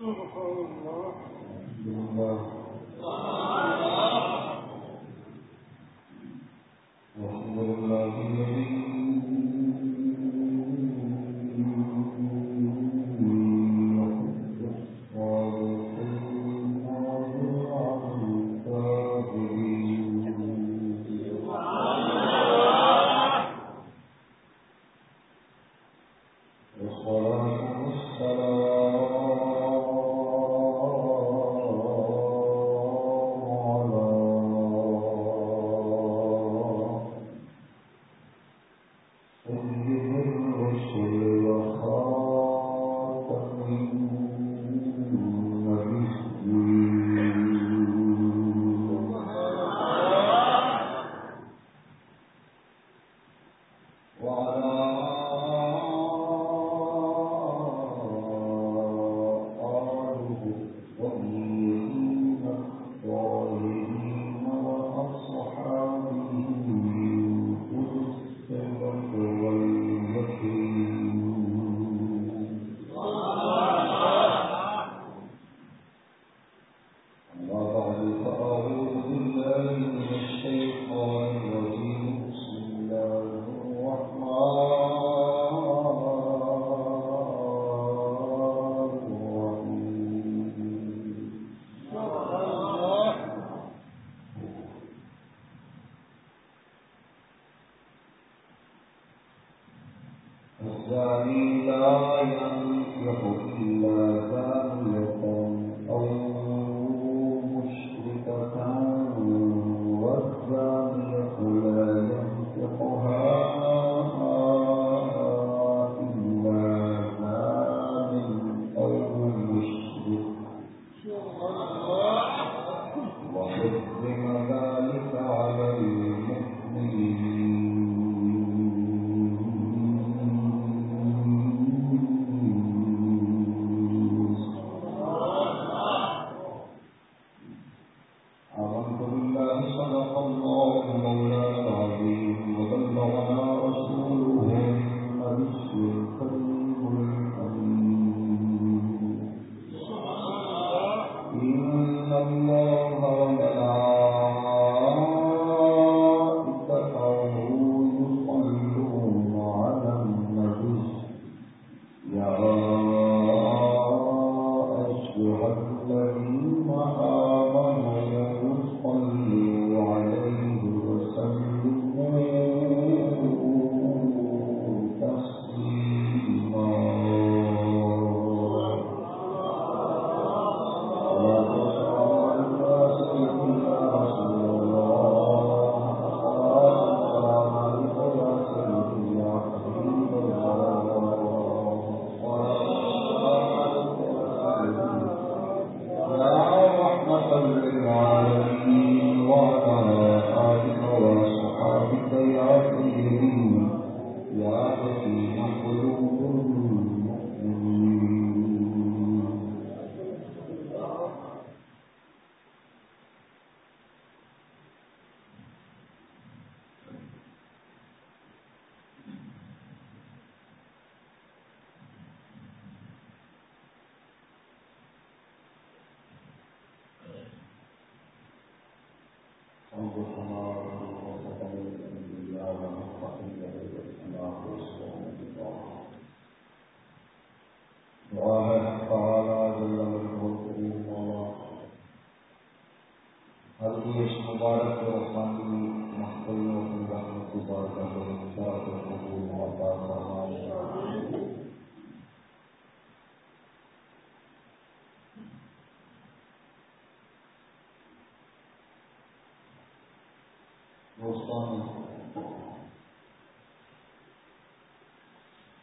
سبحان اللہ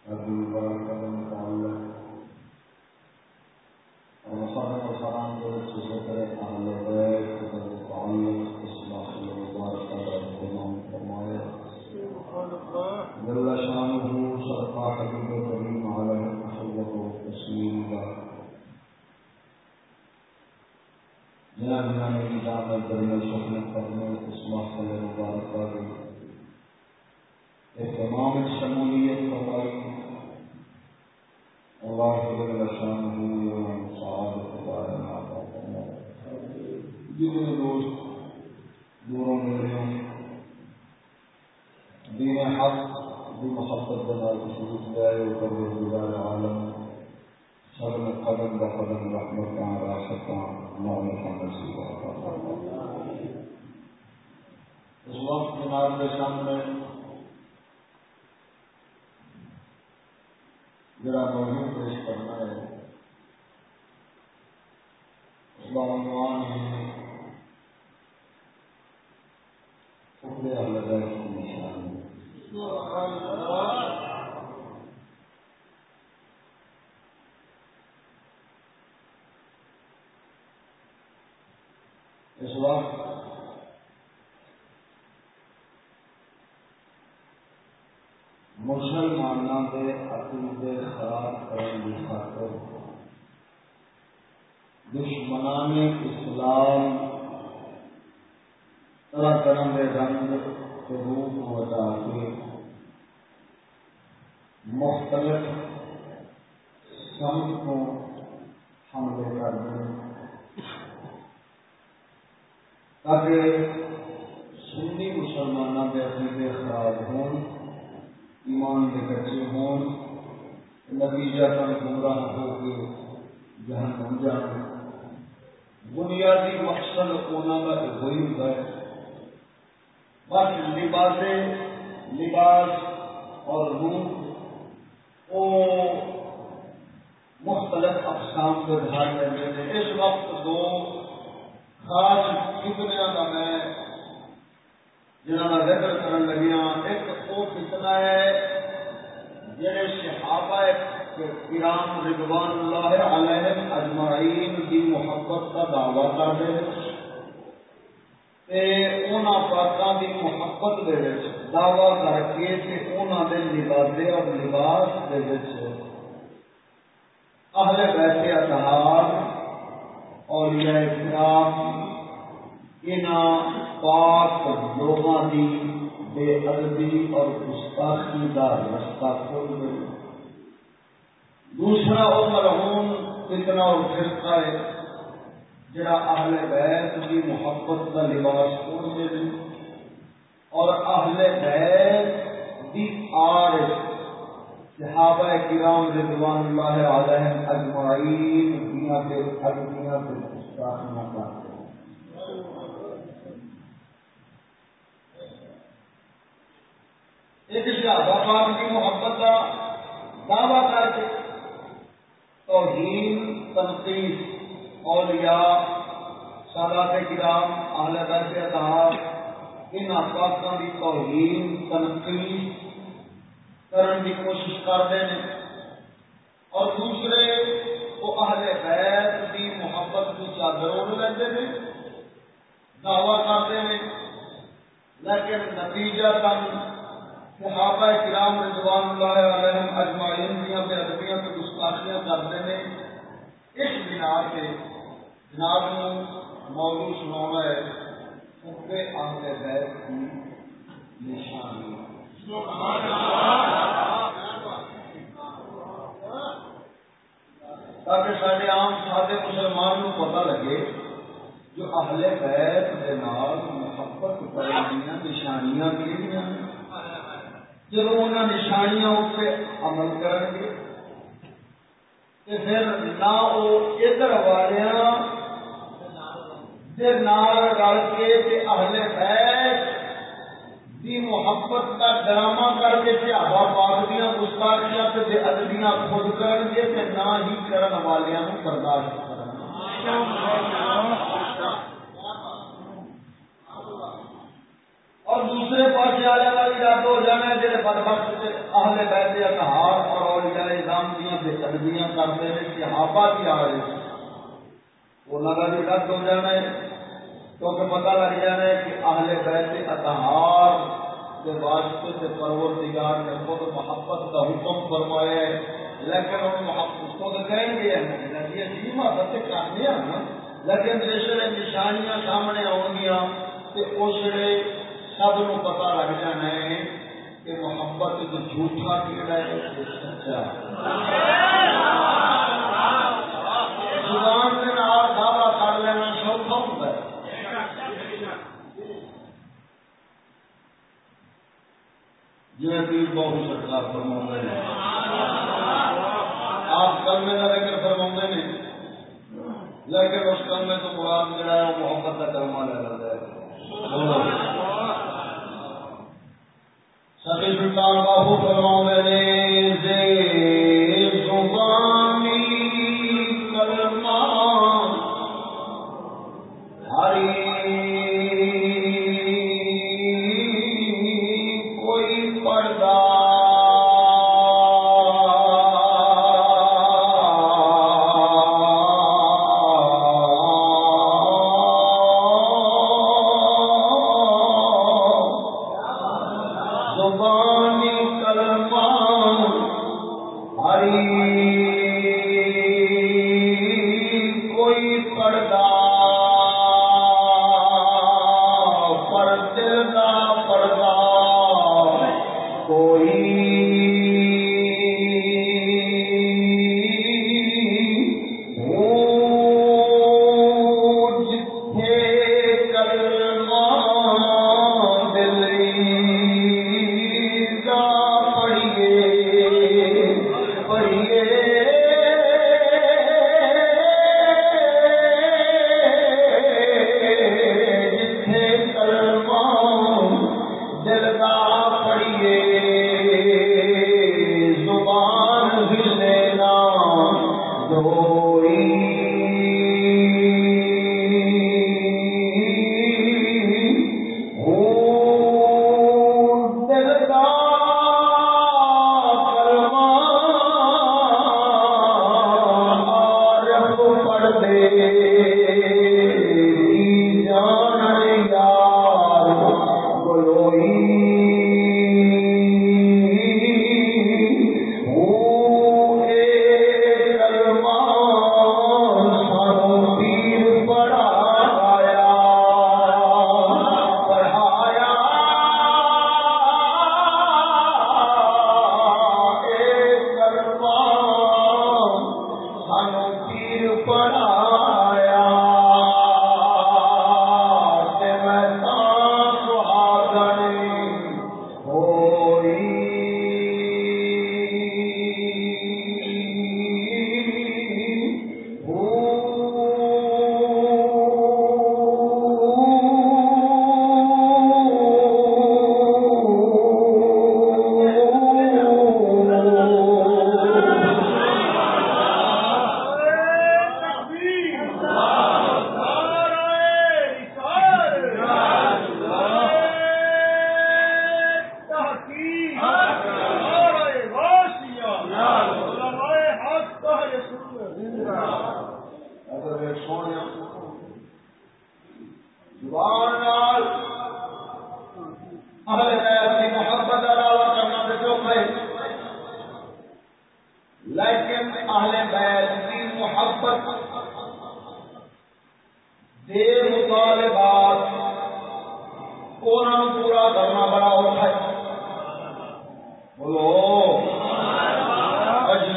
شان نام ہے نال رل کے اہل بیت دی محبت کا ڈرامہ کر کے تے ہوا پاک دیاں گستاخیاں تے بے ادبیاں خود کرن گے تے نہ ہی کرن والیاں نو برداشت اور دوسرے پاس والے کا بھی رد ہو جانا ہے بد بدبخت اہل بیت اتہار اور الزام دیا بے قدمیاں کرتے ہیں صحابہ کی آ رہے ہیں۔ انہوں کا بھی رد ہو جانا ہے کیونکہ پتہ لگ جانا ہے کہ اہل بیت اتہار کے واسطے سے پرور دگار نے خود محبت کا حکم فرمایا ہے لیکن ہم محبت خود کہیں گے لگی عجیب حالت کرنے ہیں۔ لیکن جس ویل نشانیاں سامنے آن گیا تو اس ویل سب نو پتا لگ جانا ہے کہ محبت جھوٹا کیڑا ہے سچا جی پیر بہت سرکار فرما نے آپ کلمے کا ذکر فرما نے لیکن اس کلمے تو قرآن جڑا ہے وہ محبت کا کلمہ لے لیتا ہے سبھی سلطان بابو فرما نے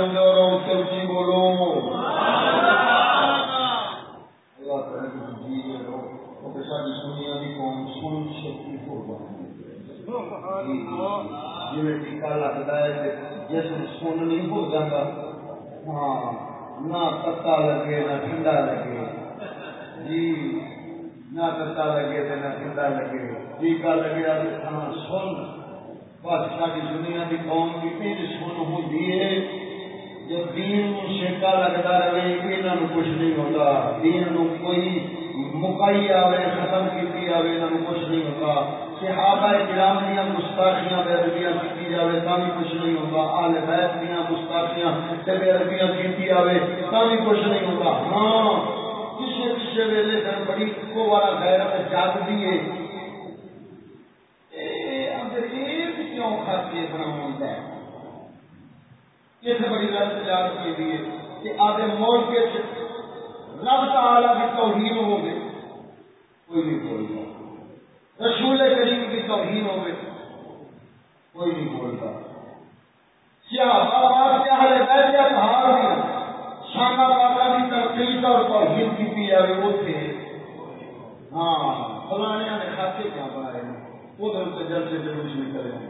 سمجھو اور اسے بولو لگے، نہ جی نہ لگے تو نہ ٹھنڈا سن۔ بس ساری دنیا کی قوم کی سن ہوتی لگتا رہے یہاں کچھ نہیں ہوتا دین کوئی مکائی آئے ختم کی آئے یہاں کچھ نہیں ہوتا صحابہ کرام دیا گستاخیاں بےربیاں کی جائے تا بھی کچھ نہیں ہوگا آل بیت دیا گستاخیاں بےربیاں کی آئے تا بھی کچھ نہیں ہوگا ہاں کسی کسی ویلے سن بڑی کو والا غیرت جاگتی ہے۔ انگریز کیوں کھاتے بنا ہے اس بڑی رات بیان کی دیے کہ آدھے موقع کے رب تعالی کی توہین ہو گئے کوئی نہیں بولتا۔ رسول کریم کی توہین ہو گئے کوئی نہیں بول رہا میں ہاں کیا سے جلد سے جلوس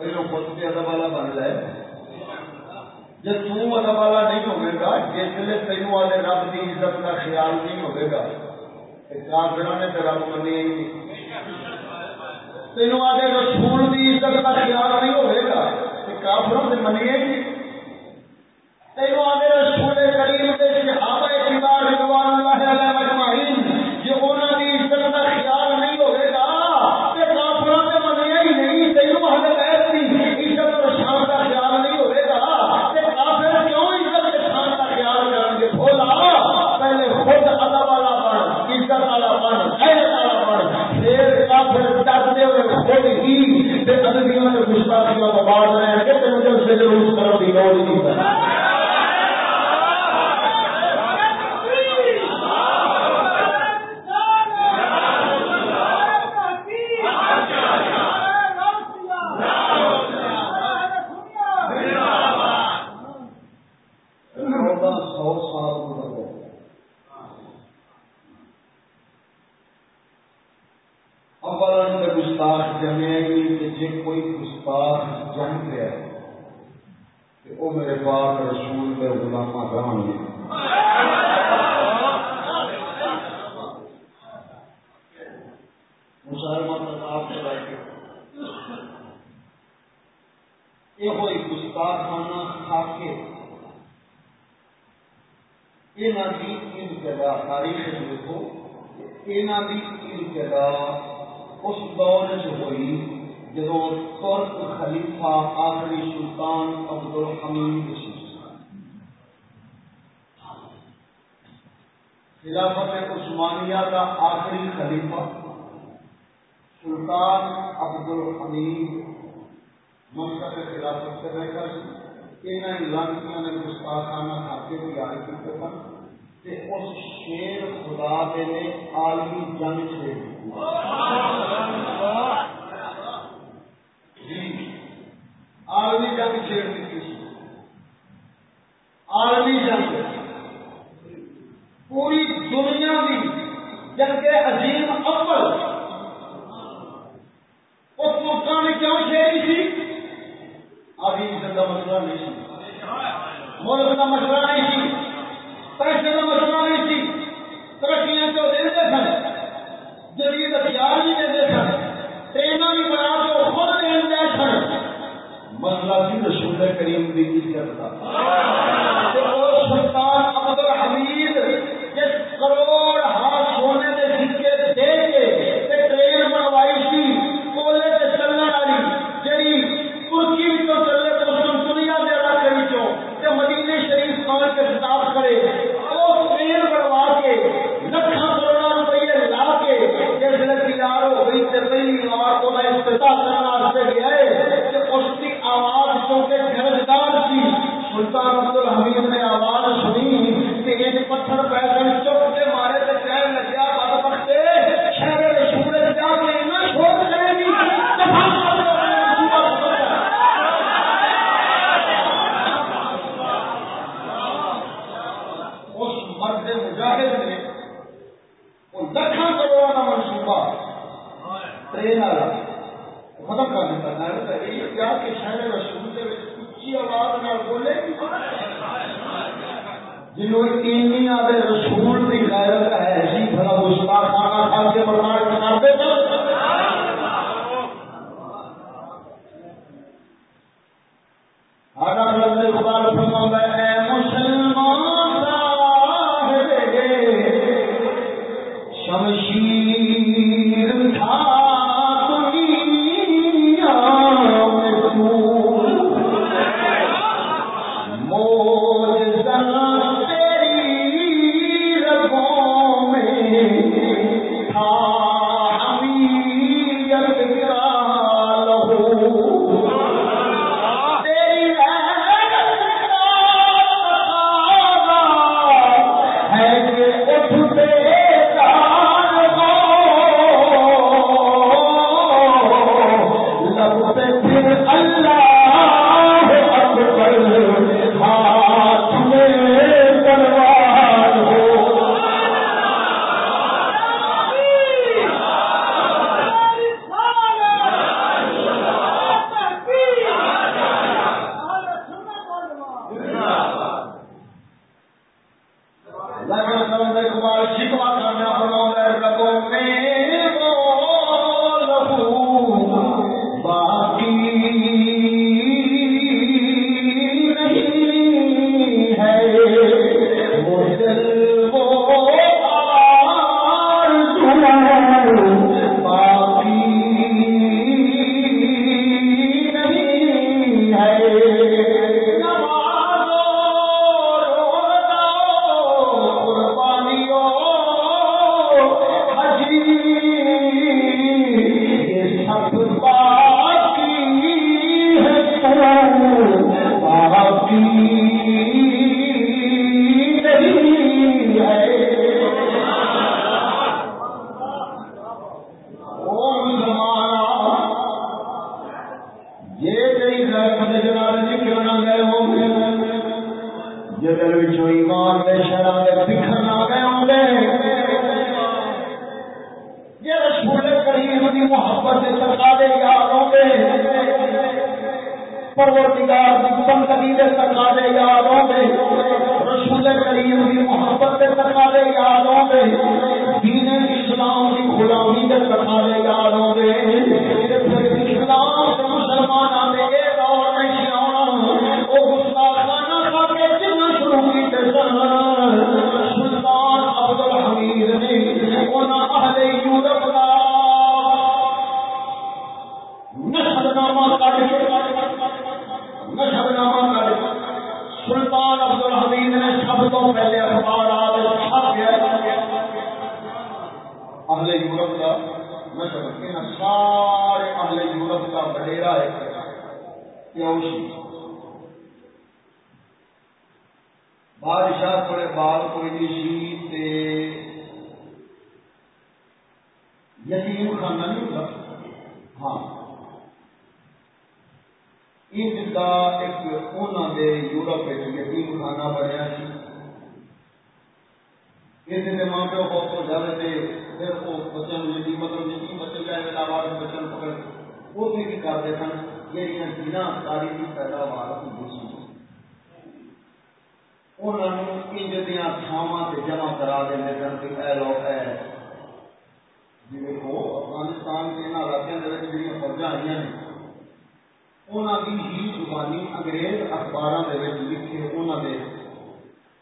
پہلو خود سے ادب والا بن جائے۔ جب تم ادب والا نہیں ہوگے گا جس لیے تینوں والے رب کی عزت کا خیال نہیں ہوگے گا۔ کافر نے تو رب منی تینوں آگے رسول کی عزت کا خیال نہیں ہوگے گا۔ کافروں سے منیے گی تینوں آگے رسول کریم کے صحابہ کہ تم ضرور اس طرف دیکھا لوڑ نہیں سلطان عبد الحمید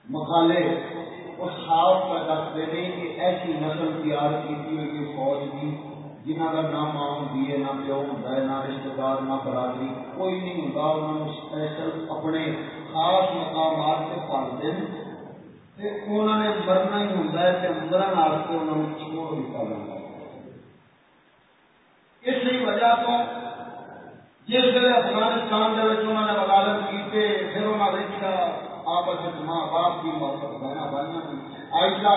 مقالے اور خواب کا دست دینے کہ ایسی نسل تیار کی تھی ہوئی فوج کی جنہ کا نہ ماں دیے نہ پیو ہوتا ہے، نہ رشتے دار، نہ برادری، کوئی نہیں ہوتا انہوں نے اسپیشل اپنے خاص مقامات سے پالتے ہیں نے مرنا ہی ہوتا ہے کہ اندر کے انہوں نے چھوڑ دیتا جاتا ہے اس وجہ تو جس ویل افغانستان کے انہوں نے کی پھر انہوں نے آپس میں ماں باپ کی محبت بہنا بننا آئندہ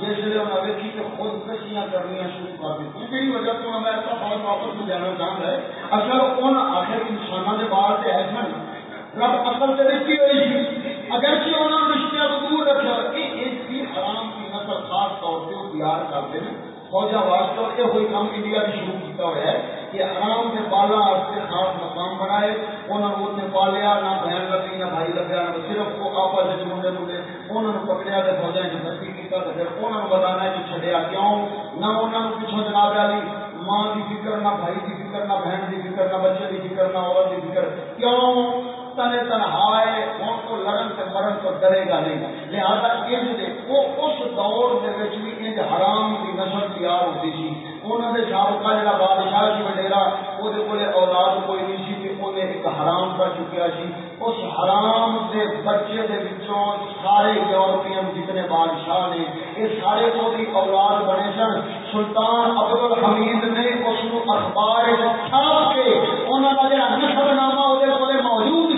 جیسے کی خود کشیاں کرنی شروع کر دی۔ وجہ ہمیں ایسا بہت واپس میں جانا ہے۔ اچھا، اصل آخر انسانوں کے باہر سے ایسا رب اصل سے رکھی ہوئی ہے انہوں نے رشتہ دور رکھا، کہ ایک بھی کی نسل خاص طور سے تیار کرتے ہیں۔ فوجا واسطہ کے ہوئی کام انڈیا بھی شروع کیتا ہوا ہے کہ آرام سے پالا سے خاص مقام بنائے انہوں نے پالیا، نہ بہن لگی، نہ بھائی لگا، نہ صرف وہ آپس میں جڑے ملے انہوں نے پکڑیا تو فوجا نے بندی کیا تو پھر انہوں نے بتانا کہ چڑیا کیوں؟ نہ انہوں نے پچھوں جناب والی ماں کی فکر، نہ بھائی کی فکر، نہ بہن کی فکر، نہ بچے کی فکر، نہ عورت کی فکر۔ کیوں؟ تن تنہائے ان کو لڑن سے مرن تو ڈرے گا نہیں لہذا انج وہ اس دور بھی انج حرام کی نسل تیار ہوتی تھی انہوں نے سابقہ جڑا بادشاہ سی وڈیرا وہ اولاد کوئی نہیں سی کہ انہیں ایک حرام پر چکیا سی۔ اس حرام دے بچے دے بچوں سارے یورپین جتنے بادشاہ نے یہ سارے وہی اولاد بنے سن۔ سلطان ابد الحمید نے اس اخبار چھاپ کے انہوں کا جڑا نسل نامہ وہ موجود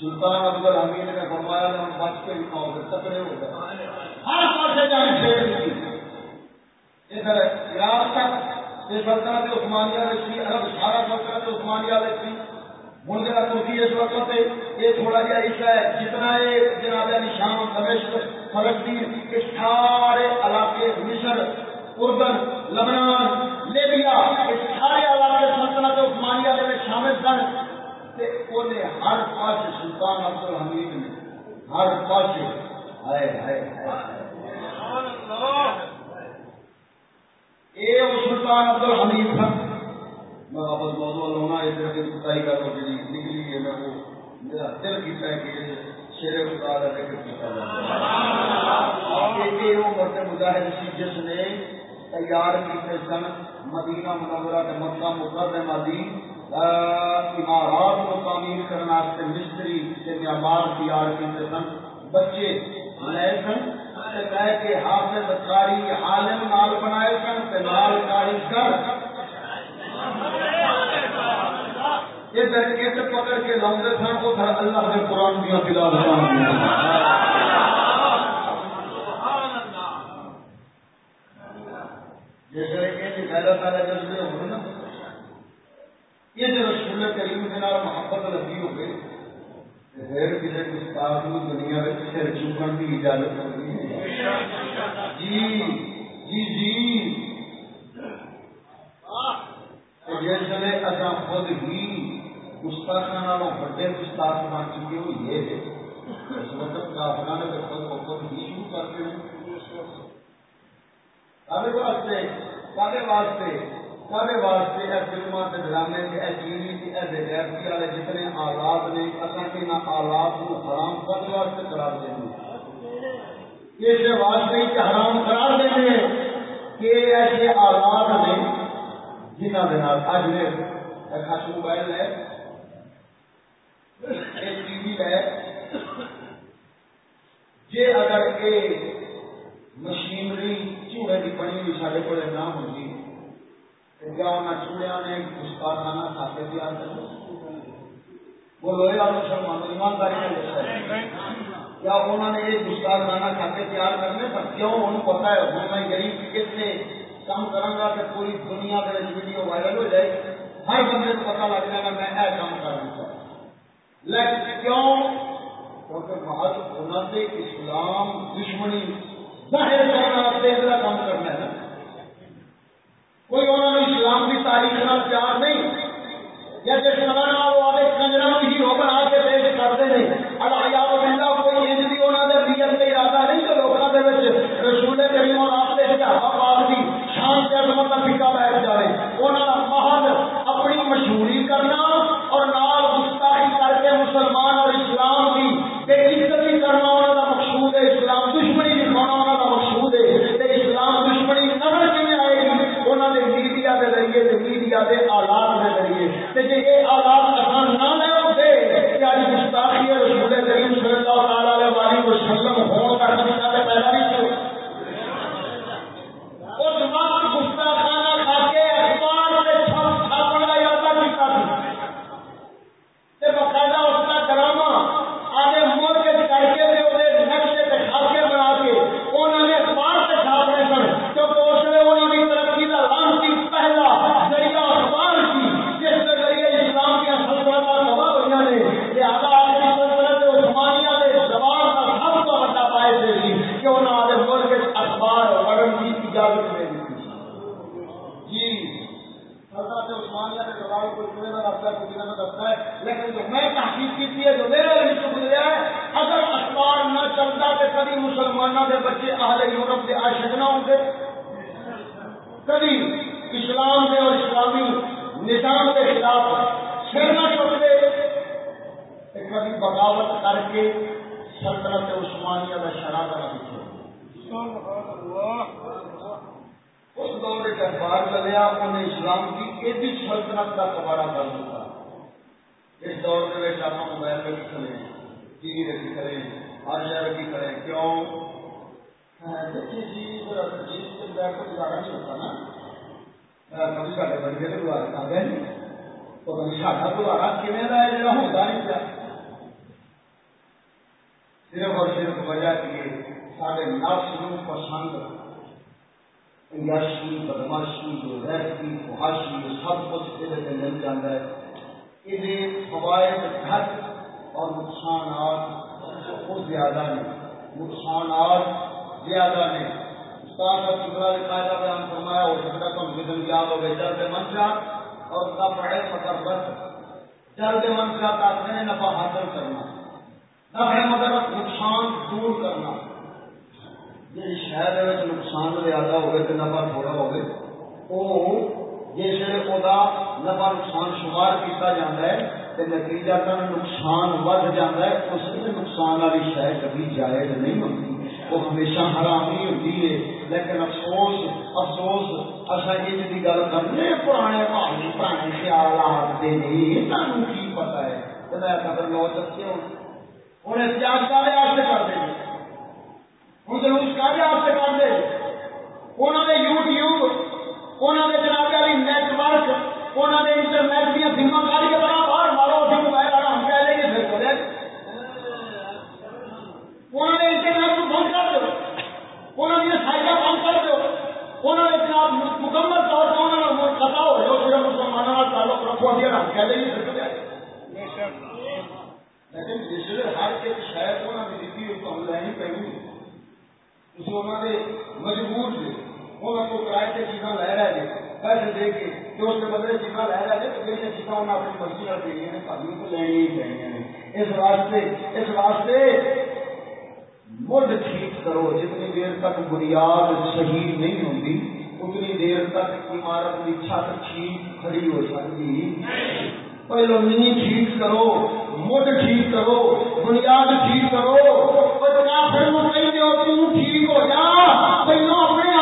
سلطان اکبر الحمید نے فرمایا ہم بچ کے دکھاؤ گے تکڑے ہو گئے ہر پاس جانے کے شیر ادھر عراق تک یہ سلطنت عثمانیہ لکھی عرب سارا سلطنت عثمانیہ لکھی ہوں جا ترکی اس وقت یہ تھوڑا جہا حصہ ہے۔ جتنا یہ جناب نشان دمشق فلسطین یہ سارے علاقے مصر اردن لبنان لیبیا یہ سارے علاقے سلطنت عثمانیہ کے شامل سن ہر پاس سلطان عبد الحمید نے ہر پاس ہائے ہائے یہ سلطان عبد الحمید تھا۔ میں واپس موضوع لونا اس طرح کی خدائی کا تو جی نکلی ہے میں وہ میرا دل کیتا ہے کہ شیر خدا کا ذکر کیتا ہے وہ مرد مجاہد سی جس نے تیار کیتے سن مدینہ منورہ کے مکہ مکرمہ دی عمارات کو تعمیر کرنے واسطے مستری کے معمار تیار کیتے سن بچے لے سن۔ کہ حافظ کاری عالم نال بنائے سن نال کاری کر۔ پکڑ کے لاؤں سن کو اللہ کے قرآن دیا پلا جیسے جذبے ہو نا یہ جب رسول کریم کے نام محبت لگی ہو گئی پھر کسی گستاخ دنیا میں سر چکن کی اجازت ہوگی جی جی جی۔ جس اصا خود ہی گستاخان بڑے گستاخ بن چکے ہوئی ہے۔ اس وقت کافر نے خود خود ہی شروع کرتے ہیں کالے واسطے کالے واسطے کالے واسطے اے فلما کے ڈرامے کے ٹی وی کے اے بغیرتی والے جتنے آلات نے اصل کے نہ آلات کو حرام کرنے واسطے قرار دیں اس واسطے کہ حرام قرار دیں کہ ایسے آلات نے جنہ کے نام اج نے خاص موبائل ہے۔ ٹی وی ہے۔ جی اگر یہ مشینری چوڑے کی بنی ہوئی سارے کو نہ ہوگی نے گستاخانہ کھاتے مسلمان، ایمانداری کا کیا انہوں نے یہ گستاخانہ کھاتے تیار کرنے پر کیوں انہوں پتا ہے؟ ہوں میں غریب کام کروں گا کہ پوری دنیا ویڈیو وائرل ہو جائے؟ ہر بندے کو پتا لگ جائے گا میں یہ کام لیکن کیوں؟ کیونکہ ہونا سے اسلام دشمنی، ظاہر کرنا کام کرنا ہے کوئی انہوں نے اسلام کی تاریخ نہ پیار نہیں۔ یا جس طرح وہ آدھے کنجرا بھی ہیرو بنا کے پیش کرتے ہیں۔ اللہ بندہ کوئی انج بھی انہوں نے ارادہ نہیں کہ لوگوں کے رسول کریم اور آپ کے کی شان سے عظمت کا فکا بیٹھ۔ کبھی مسلمانوں کے بچے اہل یورپ کے عاشق نہ ہوں گے؟ کبھی اسلام کے اور اسلامی نظام کے خلاف سر نہ چکتے کبھی بغاوت کر کے سلطنت عثمانیہ کا شراب نہ اس دور کے اخبار چلیا انہیں اسلام کی ایڈی سلطنت کا کبارا کر دیا اس دور کے آپ موبائل میں بھی چلے ٹی وی میں بھی عربی کریں کیوں؟ ہاں، جی، صرف اور صرف وجہ کہ سارے نفس نو پسند، انگاشی، بدماشی غیرتی سب کچھ یہ مل جاتا ہے۔ یہ فوائد گھٹ اور نقصانات بہت زیادہ نے نقصانات زیادہ نے استاد کا قاعدہ بیان فرمایا ہو سکتا تو جسم یاد ہو گئے جلد منشا اور کا پڑھے مگر بس۔ جلد منشا کا اپنے نفع حاصل کرنا، نفع مگر نقصان دور کرنا۔ جی شہر نقصان زیادہ ہوگی تو نفع تھوڑا ہوگی وہ جس وہ نفع نقصان شمار کیا جاتا ہے۔ تو نتیجہ تن نقصان ود جاتا ہے، اس نقصان والی شہ کبھی جائز نہیں ہوتی وہ ہمیشہ حرام ہی ہوتی ہے۔ لیکن افسوس افسوس اصا یہ گل کرنے پرانے پانی پرانے خیال آتے نہیں سانو کی پتا ہے۔ تو لو دسے ہوں انہیں احتیاط کر ہوں جلوس کر دے۔ انہوں نے یوٹیوب انہوں نے جناب نیٹ ورک انہوں نے انٹرنیٹ دیا کے بڑا باہر مارو اسی موبائل والا ہم کہہ لیں گے پھر کرے انہوں نے انٹرنیٹ کو بند کر دو انہوں نے سائٹیں بند کر دو انہوں نے جناب مکمل طور پر انہوں نے ہو جو مسلمانوں کا تعلق رکھو ہم کہہ لیں گے پھر کرے لیکن جس ہر ایک شاید انہوں نے دیتی ہم انہوں نے مجبور تھے انہوں کو کرائے سے چیزاں لے رہے تھے پیسے دے کے جو اس کے بدلے چیزاں لے رہے تھے تو جیسے چیزاں انہیں اپنی مرضی کر دینی ہیں کبھی کو لینی ہی لینی ہیں۔ اس واسطے اس واسطے مڈ ٹھیک کرو، جتنی دیر تک بنیاد صحیح نہیں ہوتی، اتنی دیر تک عمارت کی چھت ٹھیک کھڑی ہو سکتی پہلو نی ٹھیک کرو مڈ ٹھیک کرو، بنیاد ٹھیک کرو۔ پھر وہ کہیں ٹھیک ہو جا، پہلو اپنے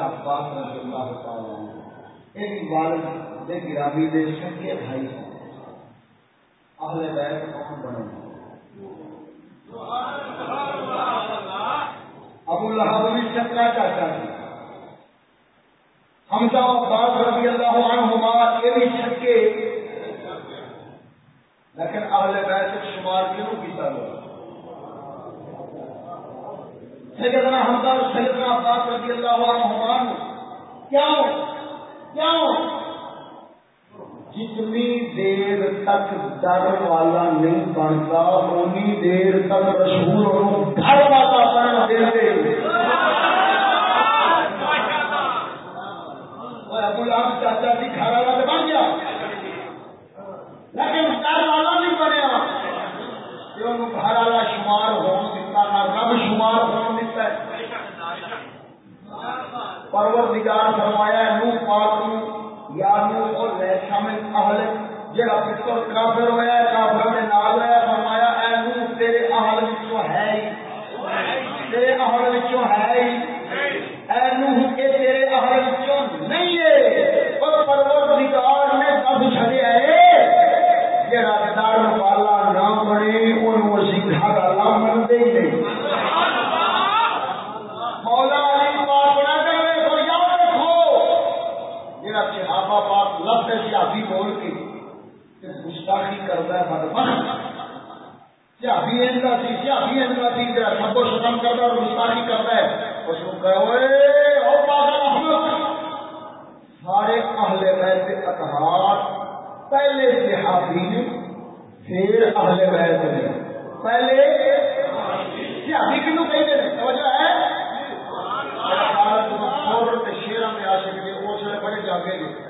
عباس رضی اللہ تعالیٰ عنہ۔ ایک والد دے گرامی دے سکے بھائی ہیں اہل بیت کون بنے؟ ابو لہب بھی سکا چاچا سی حمزہ عباس رضی اللہ عنہما یہ بھی چھکے لیکن اہل بیت شمار کیوں کیتا ہوا سیدنا حمزہ اور سیدنا عباس رضی اللہ عنہما کیوں کیوں جتنی دیر تک ڈر والا نہیں بنتا انی دیر تک رسول گھر والا بن دے ابو لہب چاچا جی گھر والا تو بن گیا۔ لیکن گھر والا نہیں بنیا۔ گھر والا شمار ہون دیتا نہ رب شمار ہون دیتا ہے پرور نگار فرمایا نو پاک یا نو اور لے شامل اہل جڑا پتر کافر ہویا ہے کافر نے نال ہے، فرمایا اے نو تیرے اہل وچوں ہے ہی۔ تیرے اہل وچوں ہے ہی۔ اے نو کے تیرے اہل وچوں نہیں ہے۔ اور پروردگار نے سب چھڑیا ہے جڑا دار والا نہ بنے اونوں اسی گھر والا من دے۔ نہیں مولا علی پاک نہ کرے تو یاد رکھو جڑا صحابہ پاک لفظ صحابی بول کے تے گستاخی کردا ہے بدبخت صحابی ان کا سی صحابی ان کا سی جڑا سب کو ختم کردا اور گستاخی کردا ہے۔ اس کو کہو او پاگل احمد سارے اہل بیت اطہار پہلے صحابی نے، پھر اہل بیت نے۔ پہلے صحابی کنو کہتے ہیں؟ توجہ ہے؟ شیرا میں آ سکتے اس لیے بڑے جاگے گئے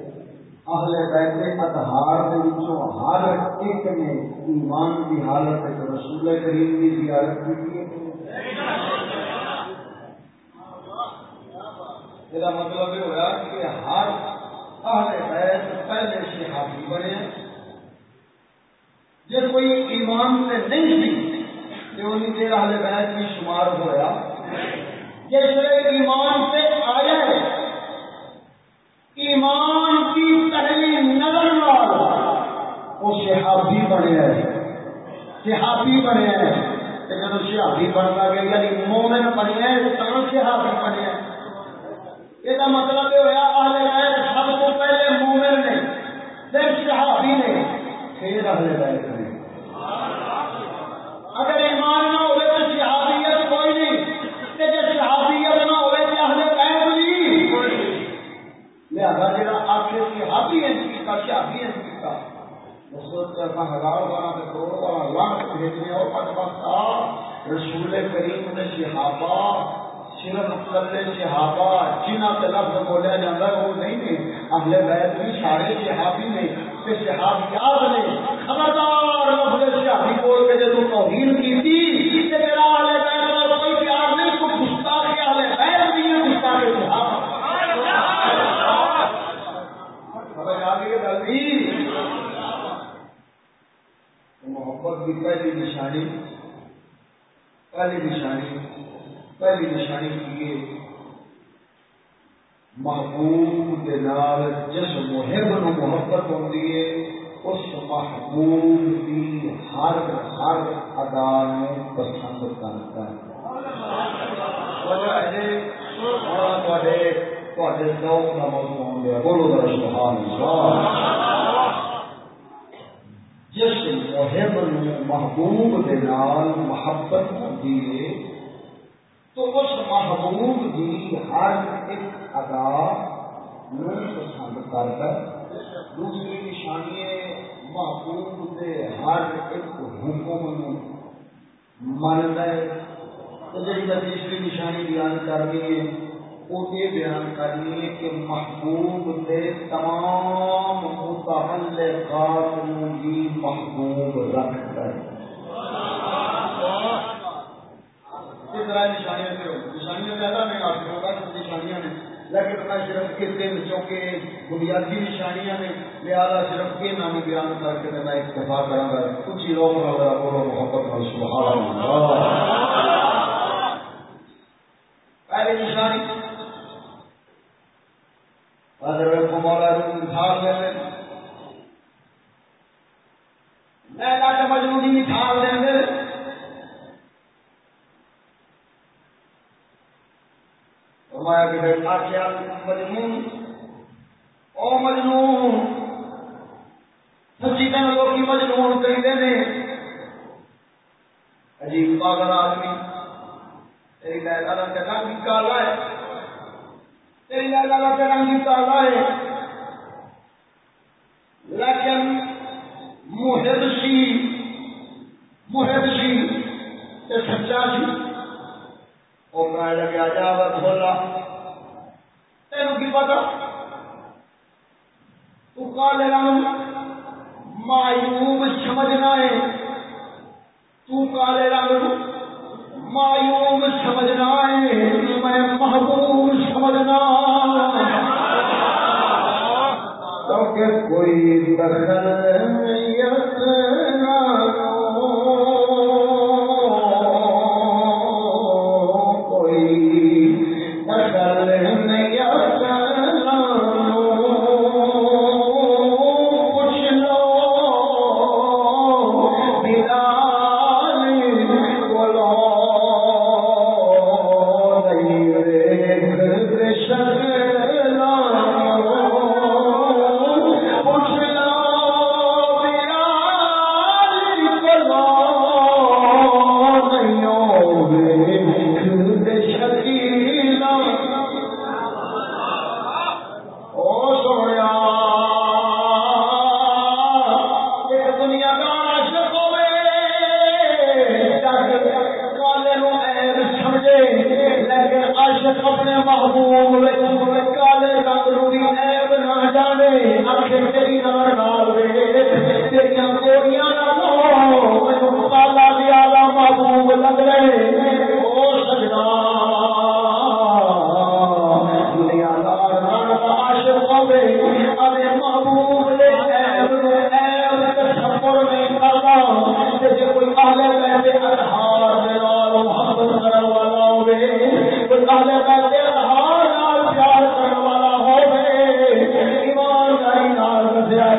اہل بیت اتہار ہر ایک نے ایمان کی حالت رسول کریم کی زیارت کی یہ مطلب یہ ہوا کہ ہر اہل بیت پہلے سے حافظ بنے۔ جب کوئی ایمان سے نہیں تھی تو ان کے اہل بیت بھی شمار ہوا جس ایمان سے آیا ہے، ایمان وہ صحابی بنے صحابی بنے جب صحابی بنتا گیا یعنی مومن بنے تو صحابی بنے یہ مطلب یہ ہوا اہل بیت سب کو پہلے مومن نے، پھر صحابی نے، پھر اہل بیت نے۔ اگر ایمان نہ ہوئے تو شہادیت کوئی نہیں۔ تے جے شہادیت نہ ہوئے تے اہل بیت بھی لہذا جڑا آخر شہادی انج کیتا شہادی انج کیتا رسول کے اپنا ہزار بارہ تے کروڑ والا لانت بھیجنے اور پچپن تھا رسول کریم نے صحابہ صرف کلے صحابہ، جنہ کے لفظ بولیا جاتا ہے، وہ نہیں نے اگلے بیت بھی سارے صحابی نے تے صحابیات نے خبردار لفظ صحابی بول کے جب توہین کی تھی محبت کی پہلی نشانی پہلی نشانی پہلی نشانی کی محبوب کے نال جس محب نو محبت ہوتی ہے، اس محبوب کی ہر ہر ادا پسند کرتا ہے۔ بولو سبحان اللہ۔ جس محب محبوب کے نال محبت ہوتی ہے، تو اس محبوب کی ہر ایک ادا پسند کرتا دوسری نشانی محبوب کے ہر ایک حکم منتا ہے۔ جی تیسری نشانی بیان کرنی ہے وہ یہ بیان کرنی ہے کہ محبوب کے تمام متعلقات بھی محبوب رکھتا ہے طرح نشانیاں سے نشانیاں زیادہ میں آپ کو بتا نشانیاں نے لیکن میں صرف کے دن چونکہ بنیادی نشانیاں نے لہٰذا صرف کے نام بیان کر کے میں اتفاق کروں گا۔ کچھ ہی لوگ بولو محبت اور سبحان پہلی نشانی۔ اگر کو مولا روح میں دیں گے۔ فرمایا کہ مجنون۔ او مجنون، سچی دن لوگ مجنون عجیب پاگل آدمی، تیری لہلا رنگ رنگ کالا ہے؟ تیری لہلا رنگ رنگ کالا ہے۔ لیکن محب سی محب سی سچا جی۔ سی وہ کہنے لگے آجا بس بولا تین کی پتا تو کالے رنگ مایوب سمجھنا ہے۔ تو کالے رنگ مایوب سمجھنا ہے۔ میں محبوب سمجھنا کیونکہ کوئی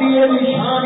دیے نشان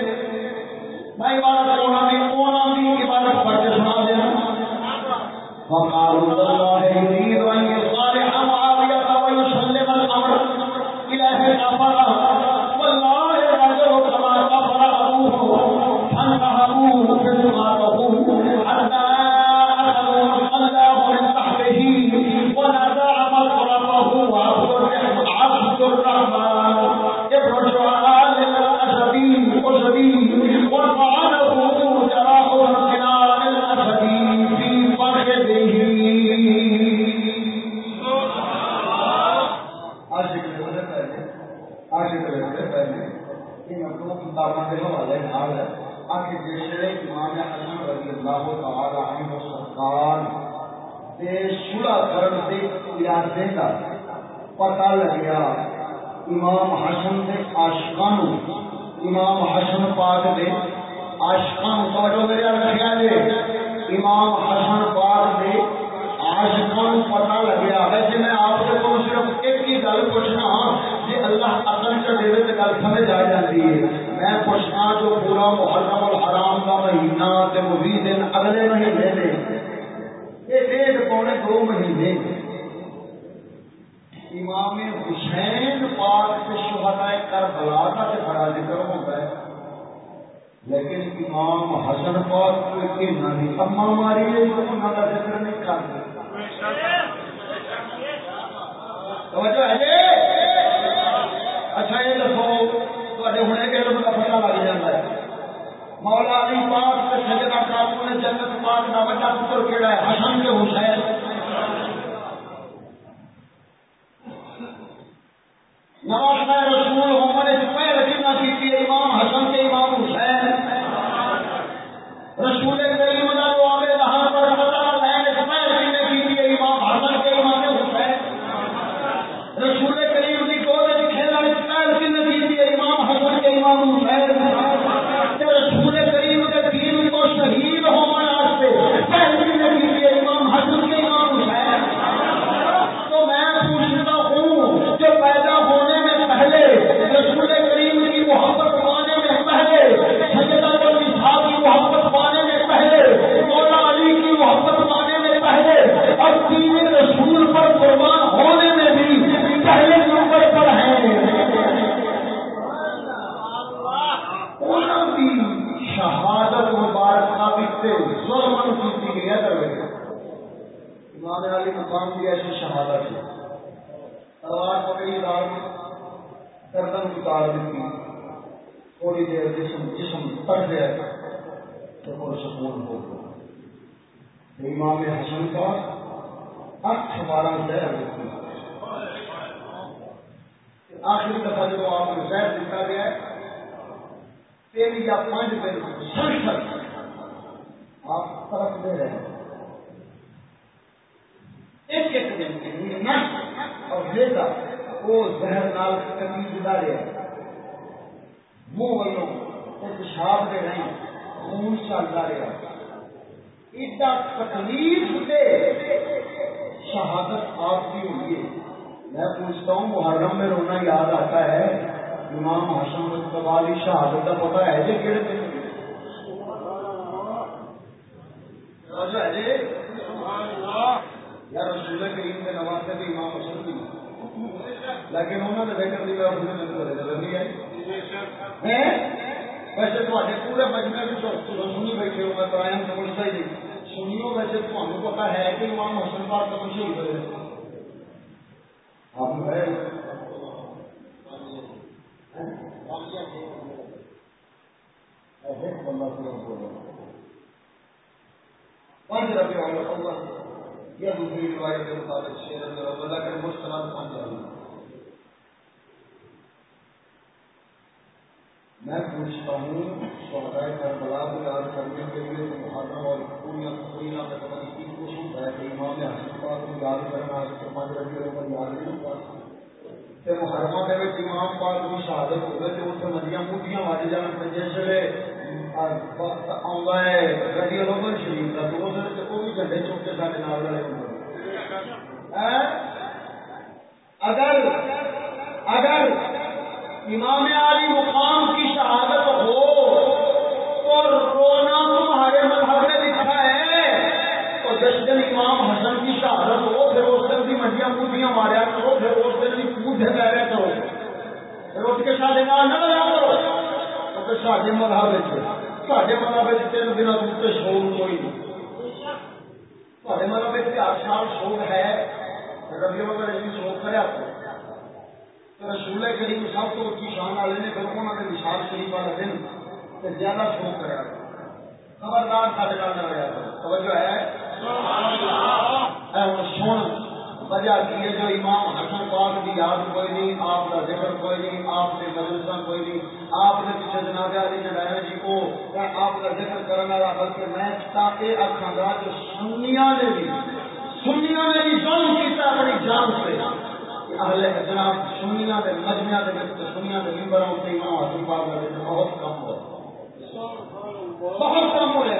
اللہ ہے۔ لگیا۔ امام حسن دے عاشقاں امام حسن پاک دے عاشقاں توجہ میرے ال رکھیا امام حسن پاک دے عاشقاں پتہ لگیا ویسے جی میں آپ کے کو صرف ایک ہی گل پوچھنا ہاں کہ اللہ عقل چ گل سمجھ آ جاندی ہے۔ میں پوچھنا جو پورا محرم الحرام کا مہینہ تے وہی دن اگلے مہینے دے۔ یہ ڈیڑھ پونے دو مہینے۔ امام حسین پاک سے شہداء کربلا کا تے بڑا ذکر ہوتا ہے۔ لیکن امام حسن پاک کو اتنا نہیں اما ماری ہے، جو انہوں کا ذکر نہیں کرتے توجہ ہے جی؟ اچھا یہ دسو۔ ہونے کے علم کا پتہ لگ جاتا ہے مولا علی پاک جنت پاک کا بڑا پتر کیڑا ہے، حسن کے حسین۔ رسول نے کی امام کے امام حسین۔ رسول کئی رات گردن اتار دیتی۔ تھوڑی دیر جسم جسم تک گیا تو وہ سکون ہو امام حسن کا اٹھ بارہ زہر دیتی آخری دفعہ جو آپ نے زہر دیتا گیا، تین یا پانچ دن سڑسٹھ آپ طرف دے رہے ہیں۔ ایک ایک دن کے لیے نہ اور لے وہ زہر نال کمی جدا منہ والوں پیشاب دے رہی خون چلتا رہا۔ ایڈا تکلیف دے شہادت آپ کی ہوئی ہے۔ میں پوچھتا ہوں، محرم میں رونا یاد آتا ہے؟ امام ہاشم والی شہادت کا پتا ہے جی کہڑے دن جی؟ یا رسول کریم کے نواسے بھی امام حسن کی۔ لیکن انہوں نے ویکر لی اور انہوں نے ویسے تے پورے مجمے سنی بیٹھے ہو میں پرائن سمجھ سا ہی ویسے تمہیں پتا ہے کہ امام حسن پار کا مشہور کرے آپ پانچ روپیہ ہوگا یہ دوسری روایت کے مطابق شیر اللہ کا مستند پانچ روپیہ میں پوچھتا ہوں شہدائے کربلا کو یاد کرنے کے لیے محرم اور پوریا پوریا میں پتہ نہیں کس کو سنتا ہے کہ امام حسن پاک کو یاد کرنا ہے کہ پانچ ربیع الاول یاد نہیں ہوتا تے محرمہ دے وچ امام پاک دی شہادت ہوے تے اوتھے مدیاں موٹیاں وج جان تے جس وقت آਉਂਦਾ ہے ربیع الاول شریف دا تو اس تے او بھی جھنڈے چوک کے ساڈے نال والے ہوندے اگر اگر امام علی مقام کی شہادت ہو اور رونا تمہارے مذہب میں لکھا ہے تو جس دن امام حسن کی شہادت ہو، پھر اس دن بھی منڈیاں پوٹیاں ماریا کرو، پھر اس دن بھی پوچھے پہرے کرو۔ پھر اٹھ کے سارے نال نہ لگا کرو۔ تو پھر سارے مذہب سارے مذہب تین دن اتنے شور کوئی نہیں۔ سارے مذہب ہر سال شور ہے ربی اگر شوق کرے آپ کو رسول کریم سب تو اچھی شان والے نے پھر انہوں نے وشال شریف والا دن زیادہ شوق کرا خبردار سارے نال نہ رہا توجہ ہے؟ سن، وجہ کی ہے جو امام حسن پاک کی یاد کوئی نہیں، آپ کا ذکر کوئی نہیں، آپ نے مدرسہ کوئی نہیں۔ آپ نے پیچھے جناب علی جناب جی کو آپ کا ذکر کرنے والا، بلکہ میں یہ آخا گا جو سنیا نے بھی سنیا نے بھی ظلم کیا اپنی جان سے۔ اہل جناب سنیا کے مجمیا کے سنیا کے ممبر ہوتے امام حسن پاک کا ذکر بہت کم ہوا بہت کم ہوا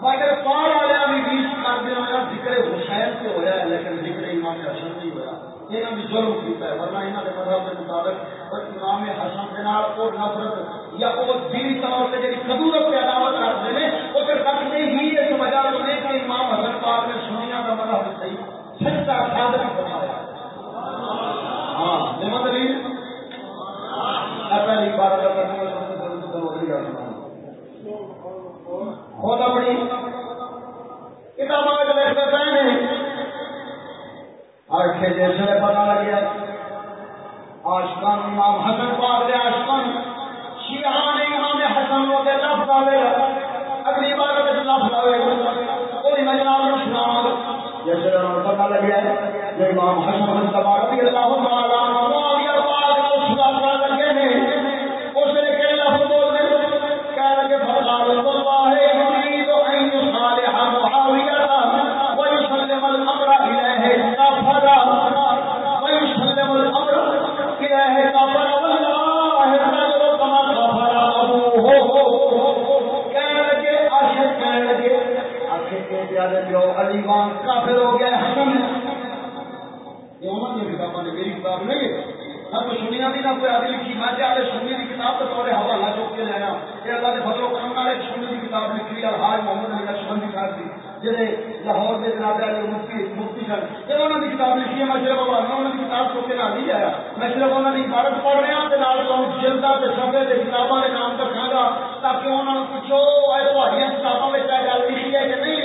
مگر پار والے بھی بیچ کرتے ہوا ذکر حسین سے ہوا ہے، لیکن ذکر امام حسن نہیں ہوا یہاں بھی ظلم کیتا ہے۔ ورنہ یہاں کے مذہب کے مطابق امام حسن کے نال اور نفرت یا وہ دلی طور سے جی قدورت کی عداوت کرتے ہیں، وہ پھر رکھتے ہی اس وجہ تو نہیں، کہ امام حسن پاک نے سنیا کا مذہب صحیح فرمایا ہاں پہلی خود اپنی کتابوں لکھتے پہنے آٹھے جیسے پتا لگیا آشکان امام حسن پاک دے آشکان شیعان امام حسن رو دے لفظ آوے۔ گا اگلی بار میں لفظ آوے۔ گا کوئی میں جناب نے جیسے پتا لگیا ہے۔ جو امام حسن مصطفیٰ رضی اللہ تعالیٰ جو علی وان کافر ہو گیا حسن یہ عمر کی میری کتاب نہیں ہے۔ ہاں نہ کوئی سنیا بھی نہ کوئی آدمی لکھی میں سنی کی کتاب تو تھوڑے حوالہ چوک کے لینا۔ یہ اللہ کے فضل و کرم والے سنی کی کتاب لکھی محمد نقشبندی جہے لاہور کے جناب مفتی مفتی سن یہ انہوں نے کتاب لکھی ہے، میں صرف انہوں نے کتاب چوک کے نہیں آیا میں صرف انہوں نے عبارت پڑھ رہا ہوں نال تو جلدا کے سفے کے کتابوں کے نام رکھا گا، تاکہ انہوں نے پوچھو اے تھوڑی کتابوں میں کیا گل لکھی ہے کہ نہیں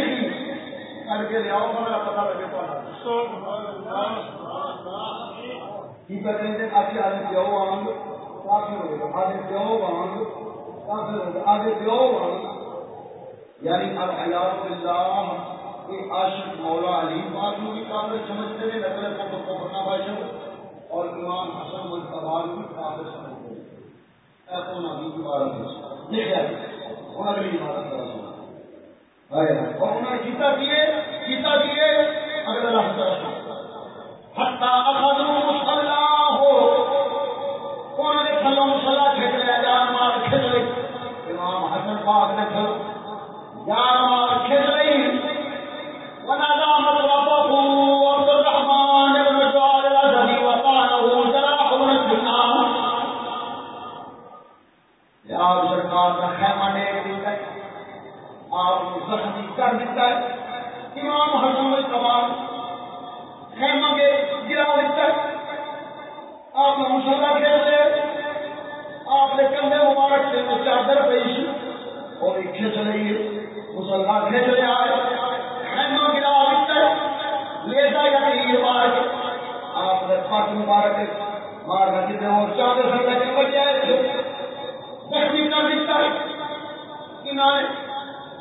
کر کے لیاؤ میرا پتا لگے کی کہتے ہیں آگے آگے پیو وانگ ہوگا آگے پیو وانگ کافر ہوگا آگے پیو وانگ یعنی الحیات باللہ، کہ عاشق مولا علی پاک کو بھی کافر سمجھتے ہیں نقل کو تو کفر باشد اور امام حسن مجتبا بھی کافر سمجھتے ہیں۔ ایسا نبی کی عبارت ہے؟ یہ عبارت اور انہوں نے کیتا کیے کیتا اگر اللہ تعالی حتی ہو انہوں نے تھلو مصلا کھیچ لیا جان مار کھیچ لی امام حسن پاک نے تھلو جان مار کھیچ لی ونادى مطرفه عبد الرحمن بن جوار الازدي وقاله جراح بن الدنيا یا سرکار کا ہے آپ زخمی کر دیتا ہے امام حسن میں خیمہ کے گرا دیتا ہے آپ نے مسلح کھیل لے آپ نے کندھے مبارک سے چادر پیش اور ایک کھچ رہی ہے مسلمان کھچ لے آئے خیمہ گرا بستر لیتا یا تیر مار آپ نے پاک مبارک مار کر کے اور چادر سے لگے بچ جائے زخمی کر دیتا ہے کنارے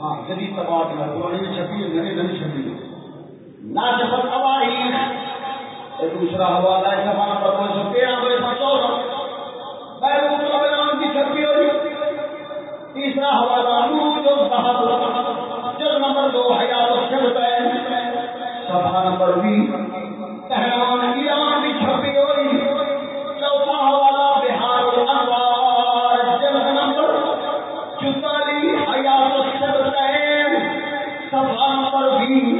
ہاں جدید تبادلہ پرانی چھپی ہوئی نئی نئی چھپی۔ ہوئی ناجف التواریخ دوسرا حوالہ ہے سفا نمبر دو سو تیرہ دو سو چودہ چھپی ہوئی۔ تیسرا حوالہ جل نمبر دو حیات سفا نمبر بیس۔ تہران ایران بھی چھپی ہوئی۔ چوتھا حوالہ نمبر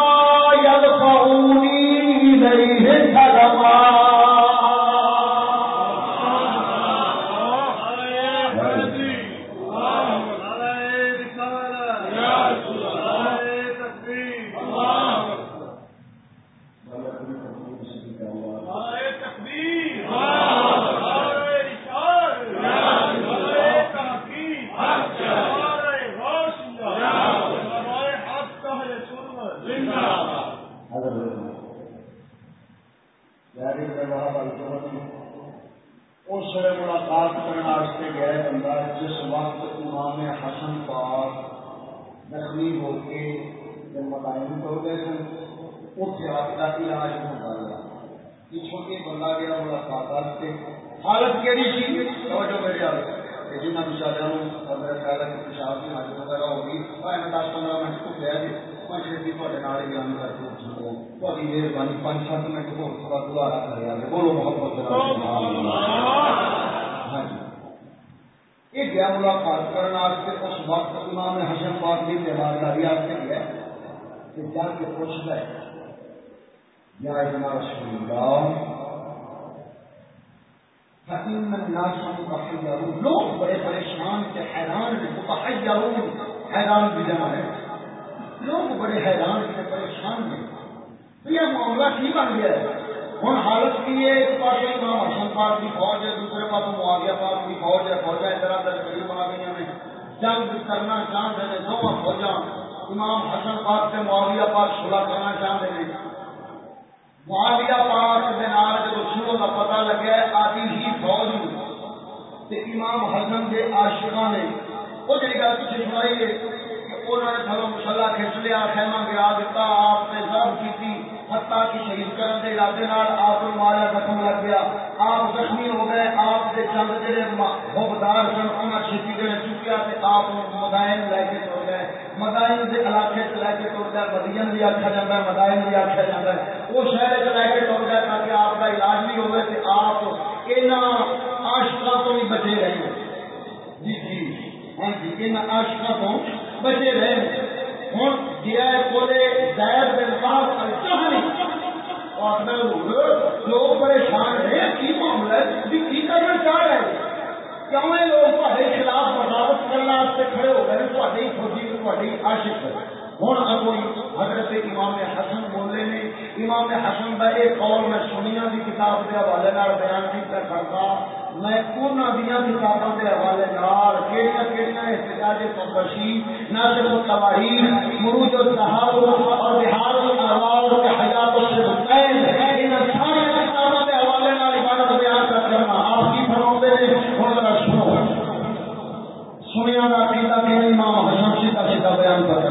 جنگ کرنا چاہتے ہیں دونوں فوجا امام حسن پاک سے معاویہ پاک صلح کرنا چاہتے ہیں۔ معاویہ پاک کے نال جب شروع کا پتا لگا آدھی ہی فوج۔ تے امام حسن کے عاشقاں نے، وہ جی گل پیچھے سنائی ہے کہ انہوں نے تھلو مسلا کھچ لیا، خیمہ گرا دیتا آپ نے ضرب کی حتیٰ کی شہید کرنے کے ارادے آپ کو مارا زخم لگ گیا۔ آپ زخمی ہو گئے، آپ کے چند جہے حقدار سن انہیں چھتی کے چکیا تے آپ مدائن لے کے چل گئے۔ مدائن کے علاقے چ لے کے ٹر جائے مدین بھی آخیا جا ہے، مدائن بھی آخیا جا ہے۔ وہ شہر چ لے کے ٹر جائے تاکہ آپ کا علاج بھی ہوئے تو آپ یہاں آشکا تو بھی بچے رہے۔ جی جی ہاں جی یہاں آشکا تو بچے رہے۔ ہوں جی گیا بولے، زید بن صاحب الجہنی لوگ پریشان رہے کی معاملہ ہے؟ جی کی کرنا چاہ رہے ہیں کیوں یہ لوگ تے خلاف بغاوت کرنے واسطے کھڑے ہو گئے؟ تھوڑی فوجی تھوڑی عاشق۔ ہوں اگوں حضرت امام حسن بولے نے امام حسن کا یہ قول میں سنیا کی کتاب کے حوالے بیان کیا کرتا میں انہوں دیا کتابوں کے حوالے کہڑی کہڑی احتجاج بشی نہ صرف تباہی مروج الصحاب اور بہار الحال کے حیات سے ان ساری کتابوں کے حوالے عبادت بیان کر کرنا آپ کی فرماتے ہیں ہوں ذرا سنو۔ سنیا کا عقیدہ کہ امام حسن سیدھا سیدھا بیان کر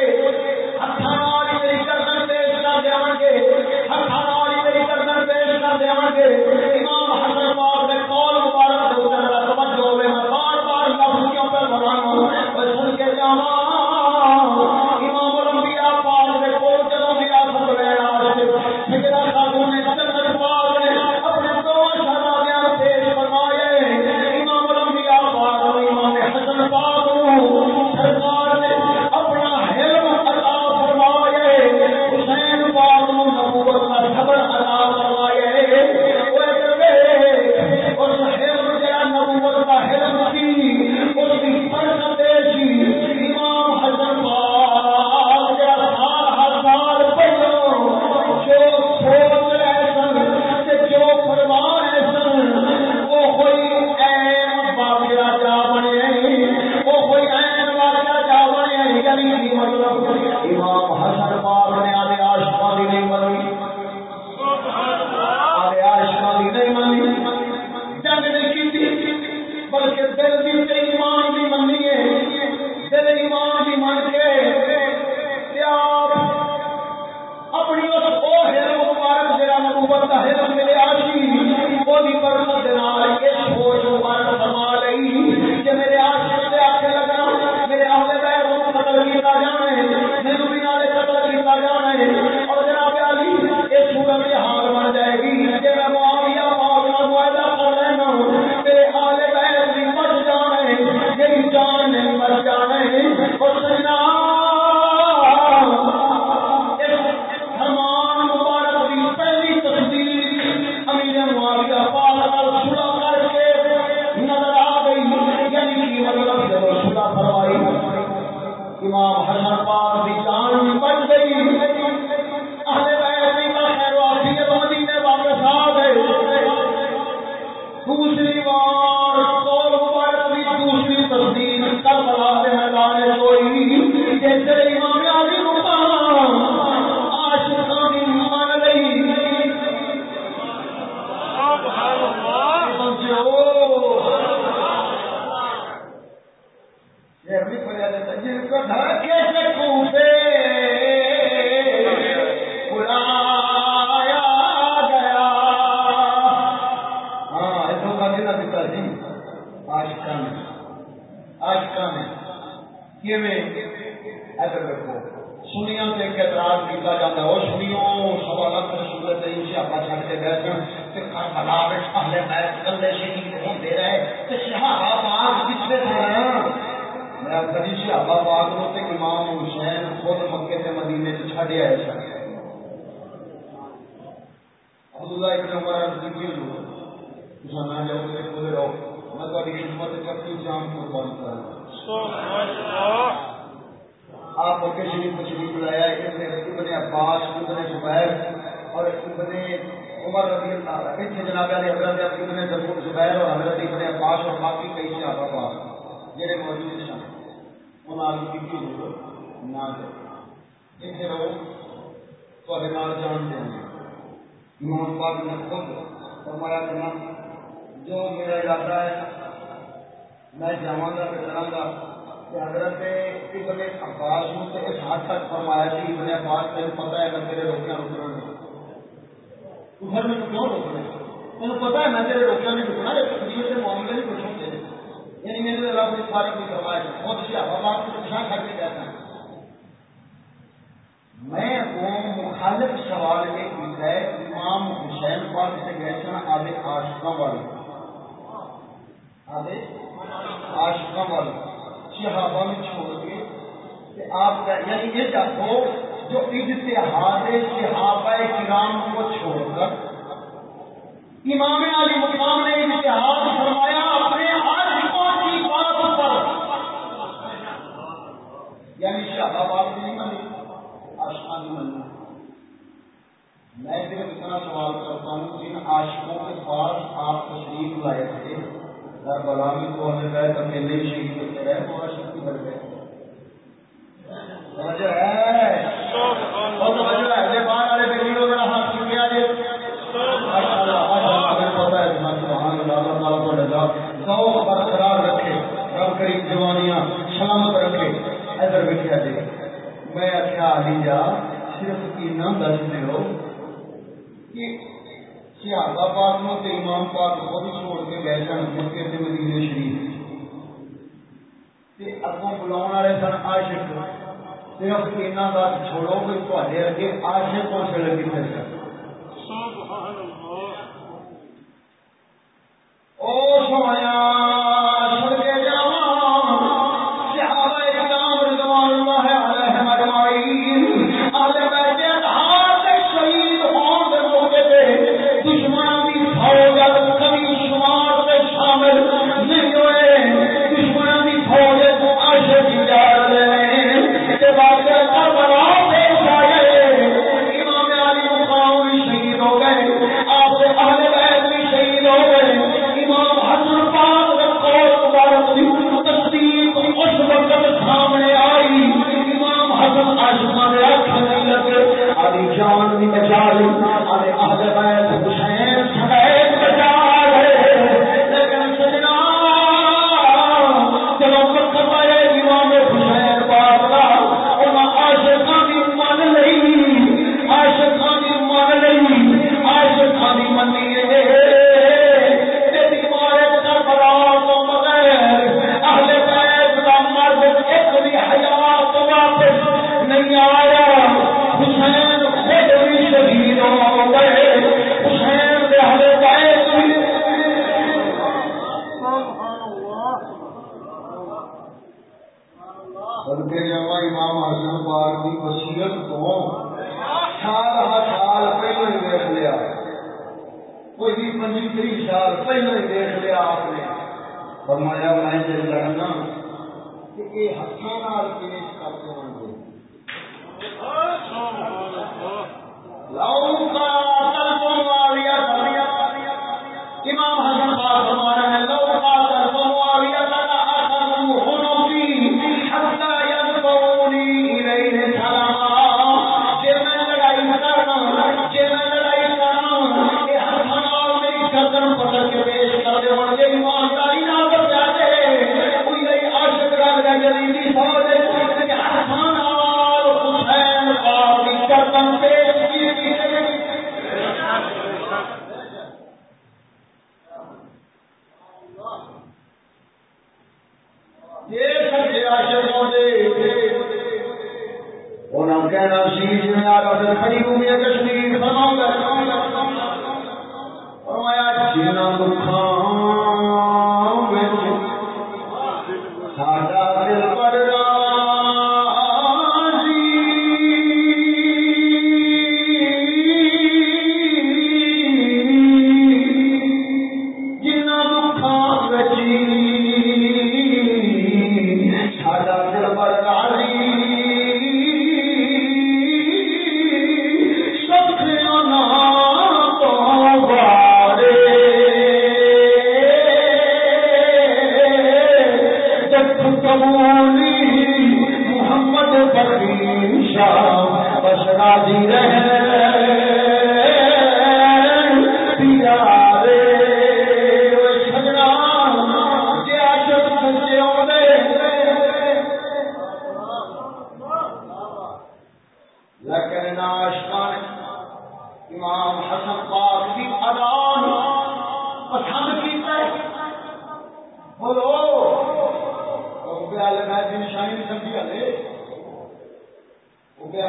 گے آشکا والے صحابہ میں چھوڑ کے کہ آپ کا یعنی یہ دیکھو جو اجتہاد صحابہ کرام کو چھوڑ کر امام علی مقام نے اجتہاد فرمایا اپنے عاشقوں کی بات پر۔ یعنی شہابہ بات نہیں مانی آشقان مانی۔ میں صرف اتنا سوال کرتا ہوں، جن عاشقوں کے پاس آپ تشریف لائے تھے کربلا میں تو ہمیں گئے اکیلے ہی شہید ہوتے رہے تو آج کی بڑھ گئے توجہ ہے؟ اور توجہ ہے۔ والے برقرار رکھے، رب کریم جوانیاں سلامت رکھے۔ ادھر جی میں آخیا علی جا صرف دس کہ صحابہ پاک نو تے امام پاک خود گئے سن مکے سے مدینے شریف تے اگوں بلاون والے سن عاشق۔ صرف اینا بات چھوڑو کوئی تواڈے اگے عاشق کون لگے لگی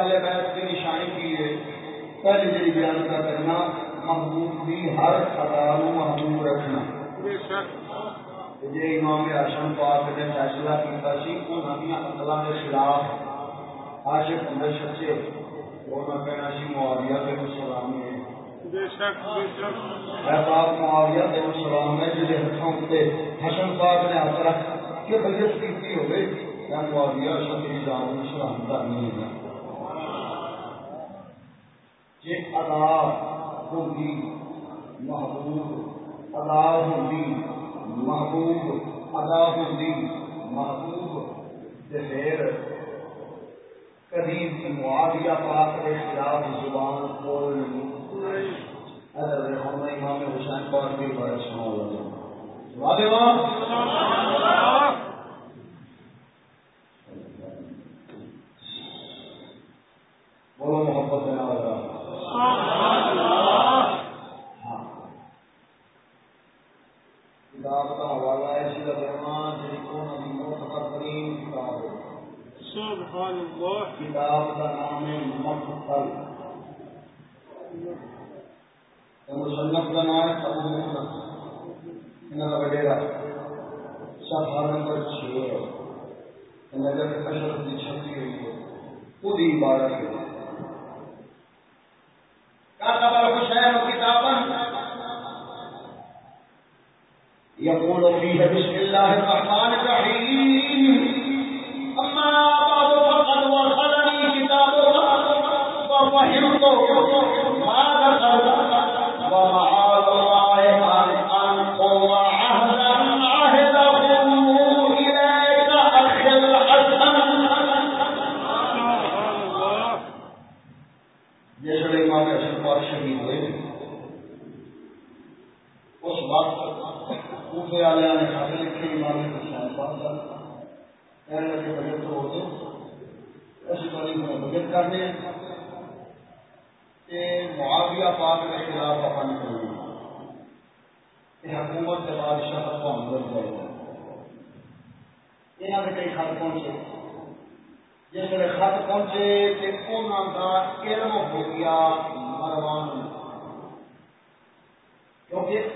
اہل بیت کی نشانی کی ہے۔ پہلی جی بیان کا کرنا محبوب بھی ہر خطا محبوب رکھنا۔ جی امام ہاشم پاک نے فیصلہ کیا سی ان ہمیں اصلاح کے خلاف آشف اندر سچے۔ اور میں کہنا سی معاویہ کے سلام ہے۔ معاویہ سلام ہے جسے ہاتھوں کے حسن پاک نے ہاتھ رکھ کے بجٹ کی ہوگی میں معاویہ شکری دار سلام کرنے لگا کہ عذاب ہوگی، محبوب عذاب ہوگی، محبوب عذاب ہوگی، محبوب سے پھر قدیم معاویہ پاک کے زبان حسین پاک کی بارش ہو واہ! ربنا قبولنا نہ لگے گا صفحہ نمبر 6 ہے۔ نظر اشرف کی چھپی ہوئی ہے۔ خود ہی بات ہے يقول فيها بسم الله الرحمن الرحيم أما بعض فقد ورخلني كتاب الله وفهمته ما ذكرت وما حکومت کے بادشاہ کو اندر گئے یہاں کے کئی خط پہنچے۔ جس ویسے خط پہنچے کہ انہوں کا علم ہو گیا مروان۔ کیونکہ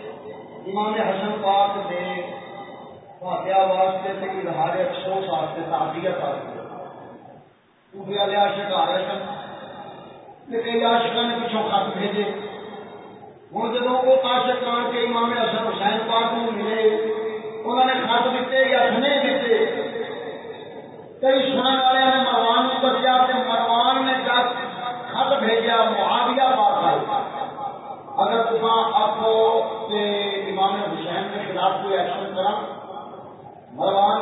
امام حسن پاک نے واقعہ واسطے سے اظہار افسوس واسطے تعزیت واسطے صوفیا لیا شکار سن، لیکن عاشقہ نے پچھوں خط بھیجے۔ ہوں جب وہ آشق کان کے امام اصل حسین پاک کو ملے، انہوں نے خط دیتے یا سنے دیتے۔ کئی سنن والے نے مروان کو دسیا کہ مروان نے جب خط بھیجا، معاویہ پاک آئے اگر تم آپ امام حسین کے خلاف کوئی ایکشن کرا، مروان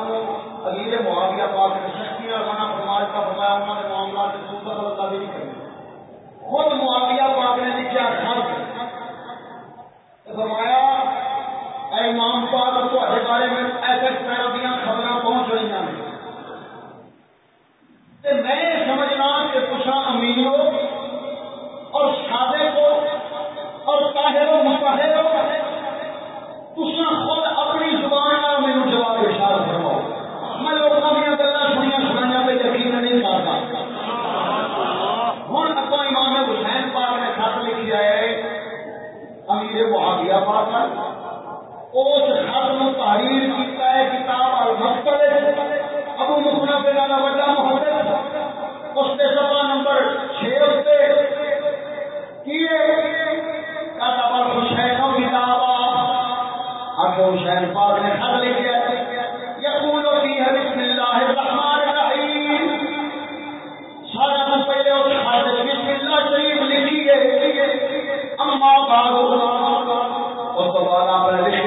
امیر معاویہ پاک نے شخصی اور مانا فرماج کا فرمایا، انہوں نے معاملہ سے سوتا بدلتا بھی نہیں کرنا خود معاویہ پاک نے لکھا خط فرمایا، اے امام پاک تے بارے میں ایسے طرح دیا خبر پہنچ رہی ہیں۔ میں سمجھنا کہ پوچھا امیروں اور سادے کو اور طاہروں مطاہروں تسا خود اپنی زبان میرے جواب اشار کرو میں لوگوں کی چھپا کر اس ختم تحریر کیتا ہے کتاب المقتل ابو مکنا پہ لانا وڈا محدث اس کے صفحہ نمبر 6 حسین پاک نے خط لکھا ہے۔ یقول فی بسم اللہ الرحمن الرحیم۔ سارا تو پہلے اس خط بسم اللہ شریف لکھی ہے۔ اما بعد۔ پہلے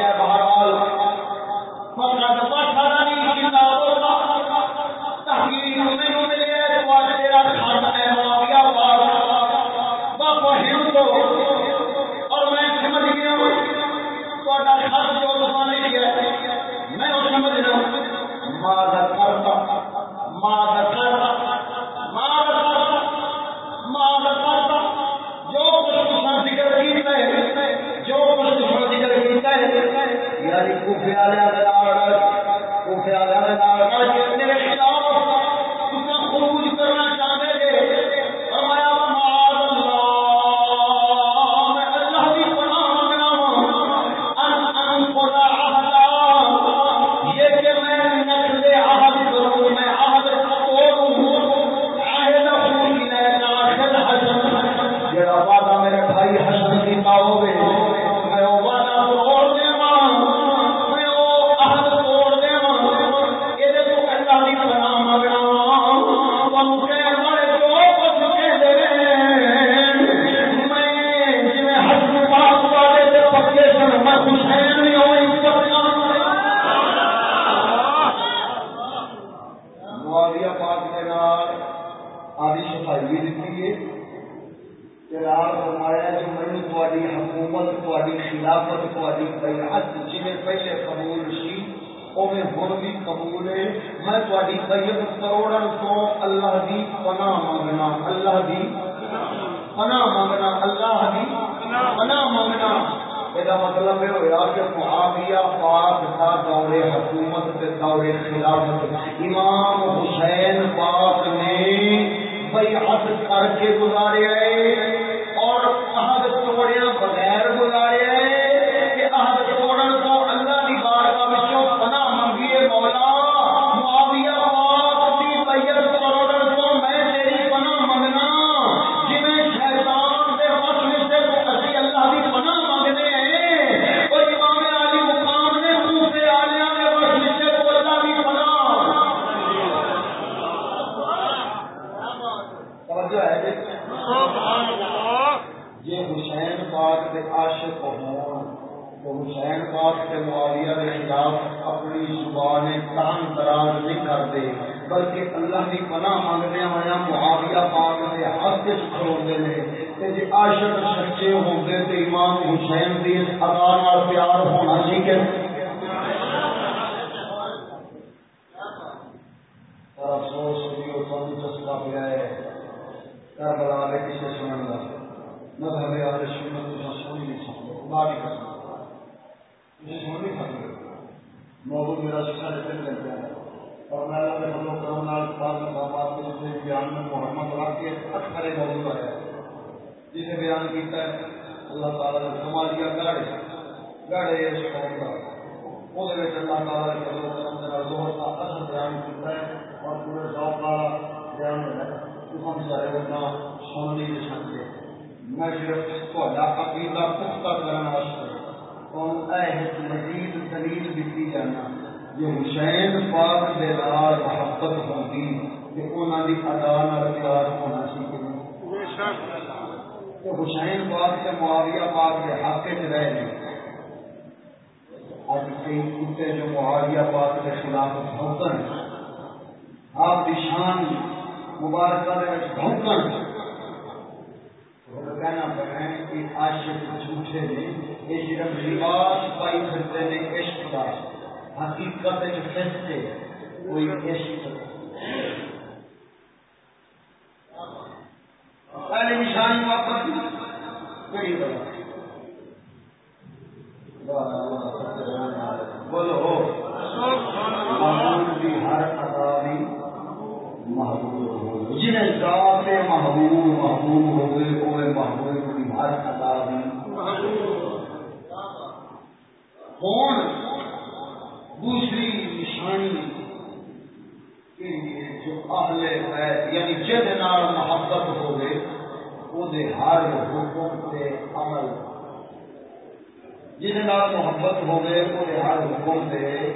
محبت ہوگی وہ ہر حکم سے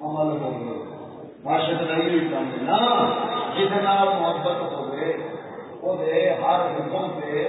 عمل ہو گئے۔ معاشرت نہیں سمجھنا جتنا نا جہد نال محبت ہوگی وہ ہر حکم سے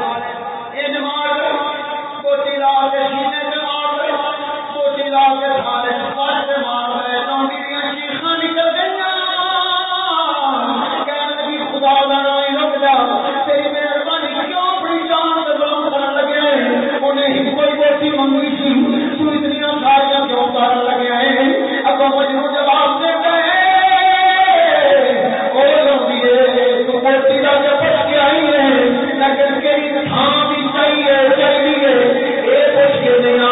چاہیے چاہیے۔ یہ پوچھ کے نہیں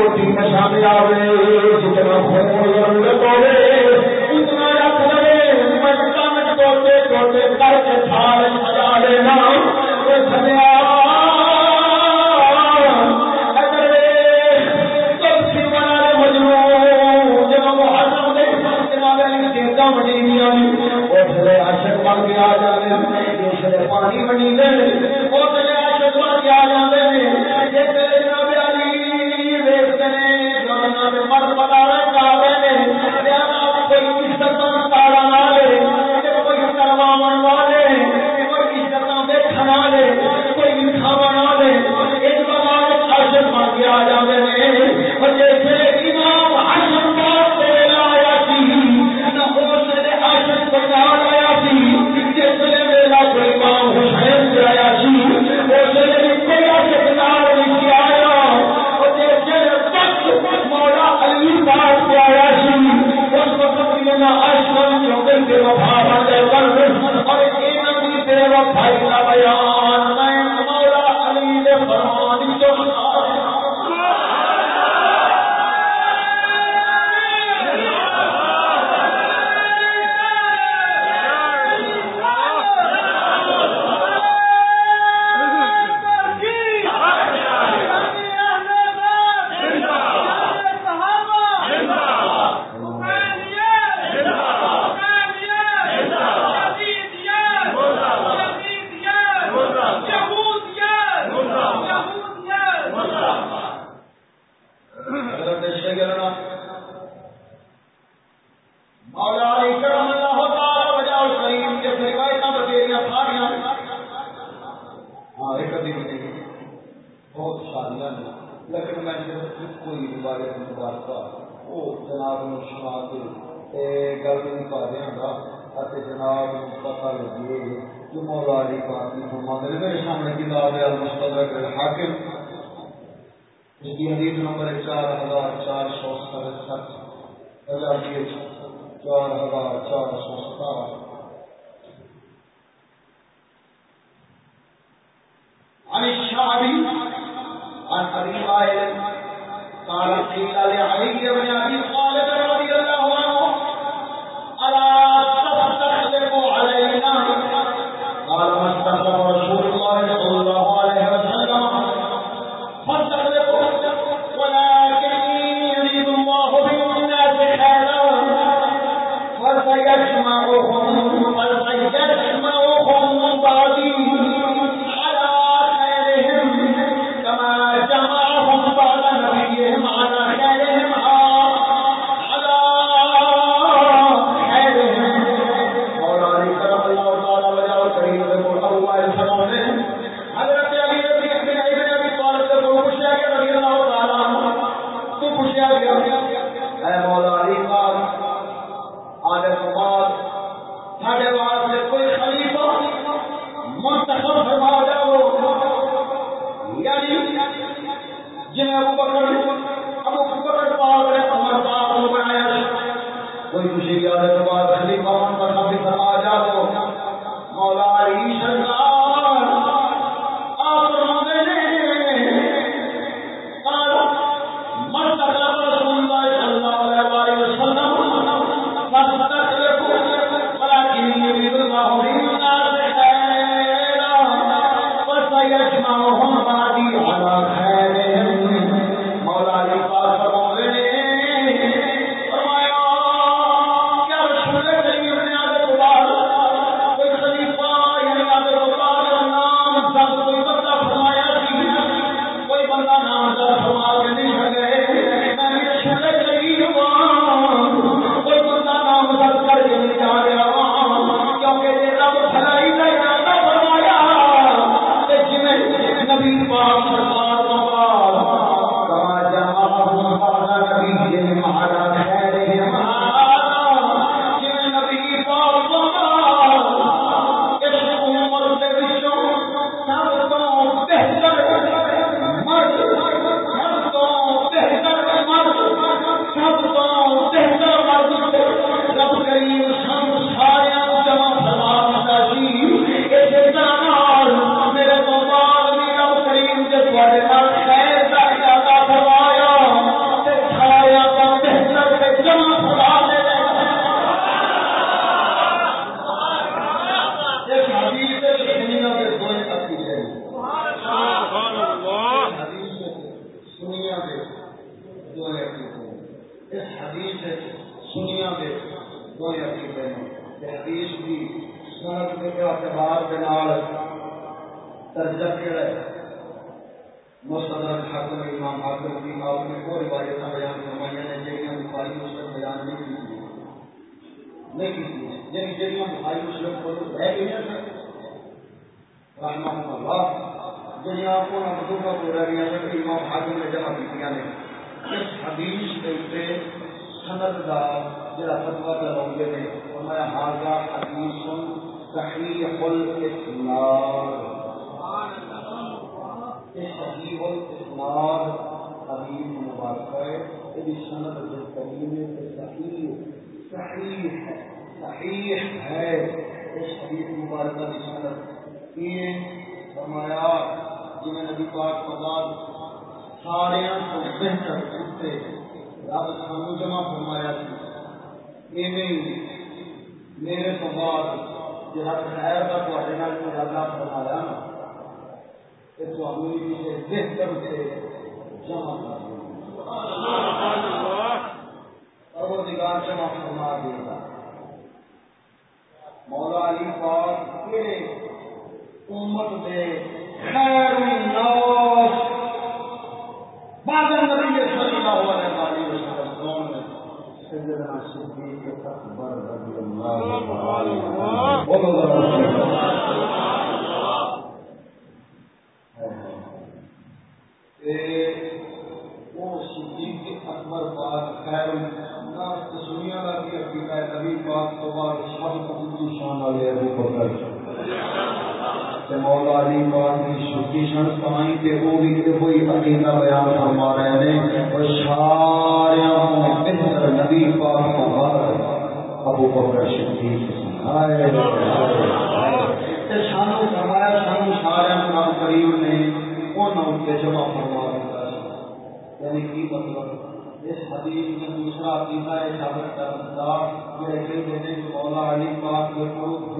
کوٹھی بنی آوے جتنا لے۔ جانے پانی منی دے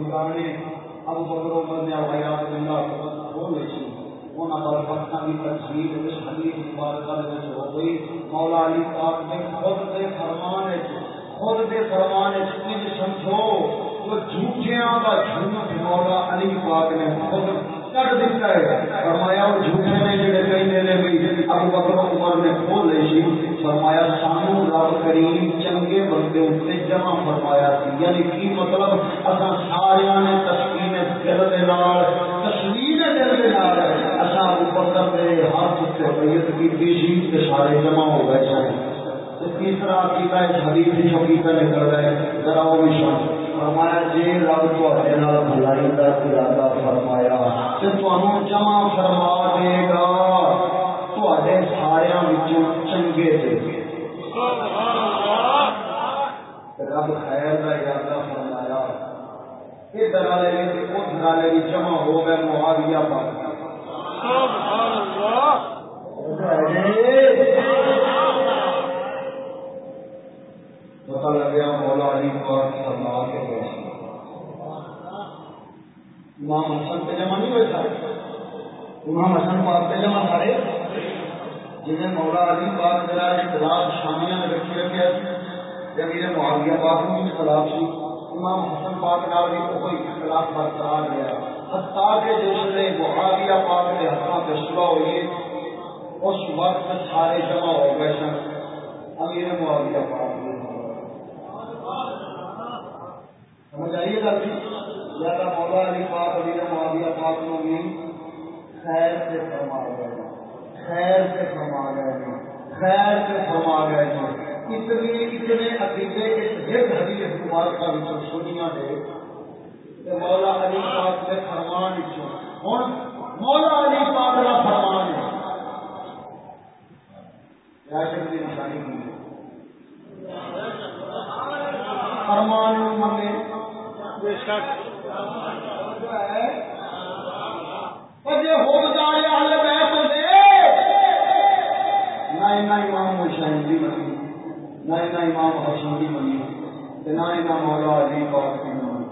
ٹھکانے ابو بکر عمر نے حیات اللہ وہ نہیں ان برفتہ کی تفصیل اس حدیث مبارکہ میں ہو گئی۔ مولا علی پاک نے خود دے فرمان خود دے فرمان چیز سمجھو، وہ جھوٹیاں کا جھوٹ مولا علی پاک نے خود فرمایا جھوٹے نے جڑے کہیں نے بھی اب بکر عمر نے کھول لی سی۔ فرمایا، سانو رب کریم چنگے بندے اتنے جمع فرمایا سی۔ یعنی کی مطلب؟ اصا سارے نے تسکین دل کے نال تیسرا کی حدیث جو کیتا نکل رہا ہے ذرا وہ بھی شانت فرمایا جی رب تے کا ارادہ فرمایا۔ جمع فرما دے گا۔ سارے چنگے دے۔ رب خیر کا ارادہ فرمایا۔ یہ درالے درالے جمع ہو گئے معاویہ پاک۔ اللہ۔ پتا مولا علی پاک کے امام حسن پہ جمع نہیں ہوئے سارے امام حسن پاک پہ جمع سارے جنہیں مولا علی پاک میرا اختلاف میں رکھی رکھے جب یہ معاویہ پاک میں اختلاف سی امام حسن پاک نال بھی کوئی اختلاف برقرار حتیٰ کہ جس نے معاویہ پاک کے ہاتھوں پہ صبح ہوئی اس وقت سارے جمع ہو گئے سن. امیر معاویہ پاک. سمجھ آئیے یا تو مولا علی پاک امیر معاویہ پاک کو بھی خیر سے فرما گئے خیر سے فرما گئے خیر سے فرما گئے اتنے اتنے عقیدے کے اس حدیث مبارکہ سنیا دے۔ مولا علی پاک کے فرمان ہوں مولا علی پاک کا فرمان ہے۔ کی نشانی کی فرمان منے نہ امام حسین نہ امام کی منی نہ امام مولا علی پاک کی منی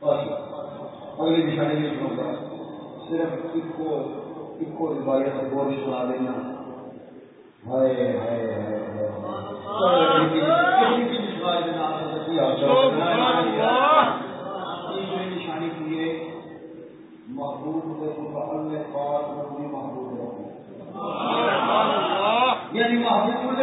بس، اگلی نشانی صرف ایک روایت سنا دینا نشانی کی محبوب محبوب یعنی محبوب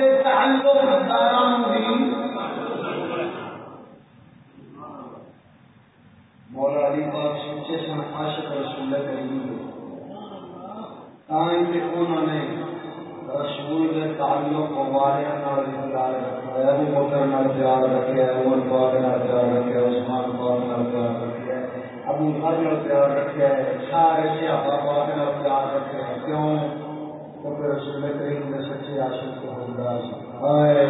مولا علی پاک سچے سن عاشق رسول کریم تائیں انہوں نے رسول کے تعلق کو والے نال پیار رکھا ہے ابو بکر نال پیار رکھا ہے عمر پاک نال پیار رکھا ہے عثمان پاک نال پیار رکھا ہے ابو ذر نال پیار رکھا ہے سارے صحابہ پاک نال پیار رکھا ہے کیوں؟ کیونکہ رسول کریم نے سچے عاشق کو حضرات ہائے۔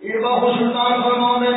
یہ بہت سلطان فرمانے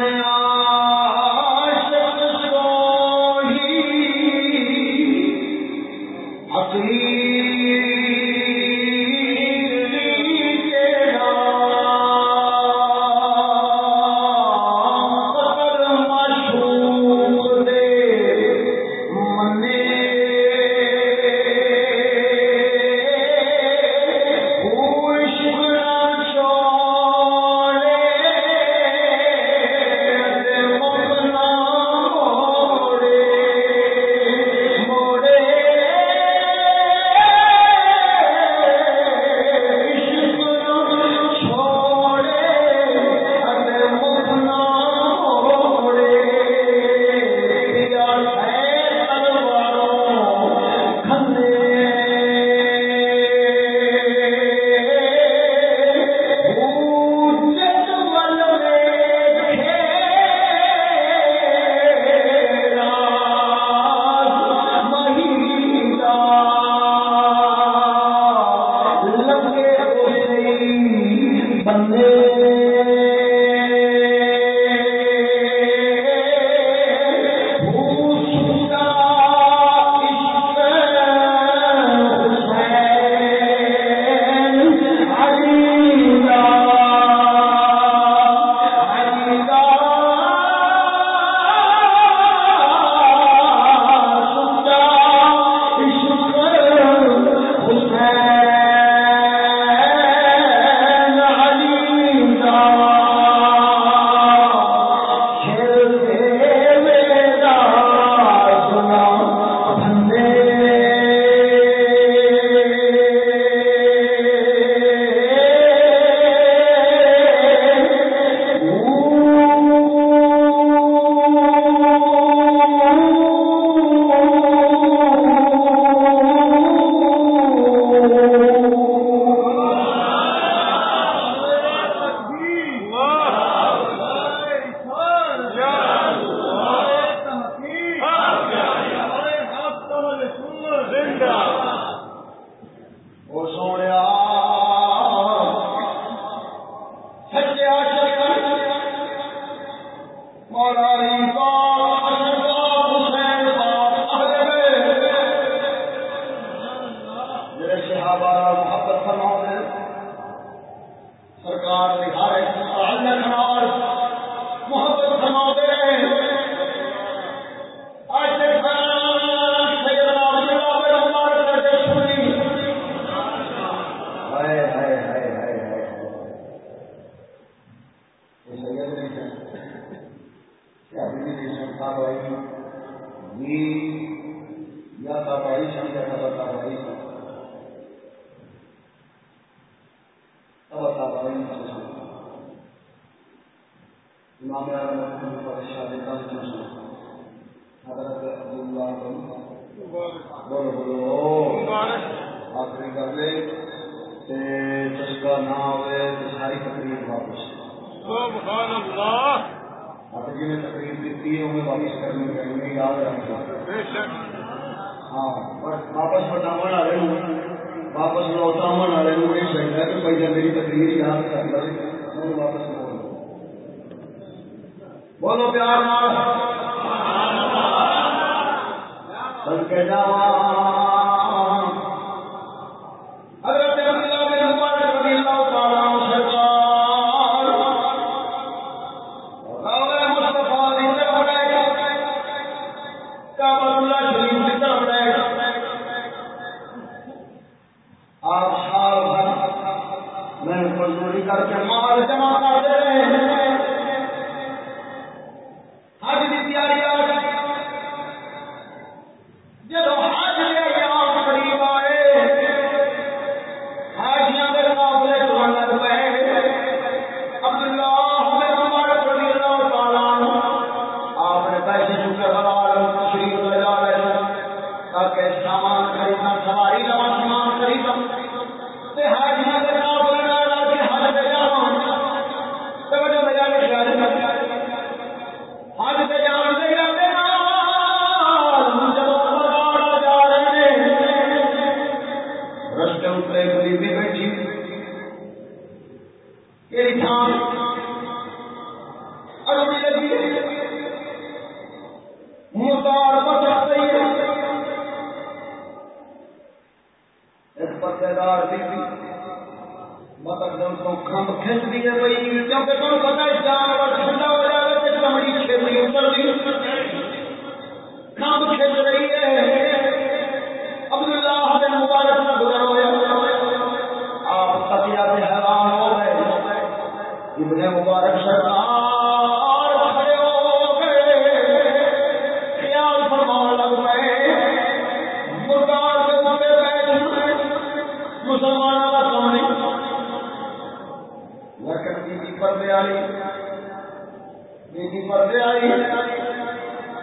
بیٹی پردے آ رہی ہے۔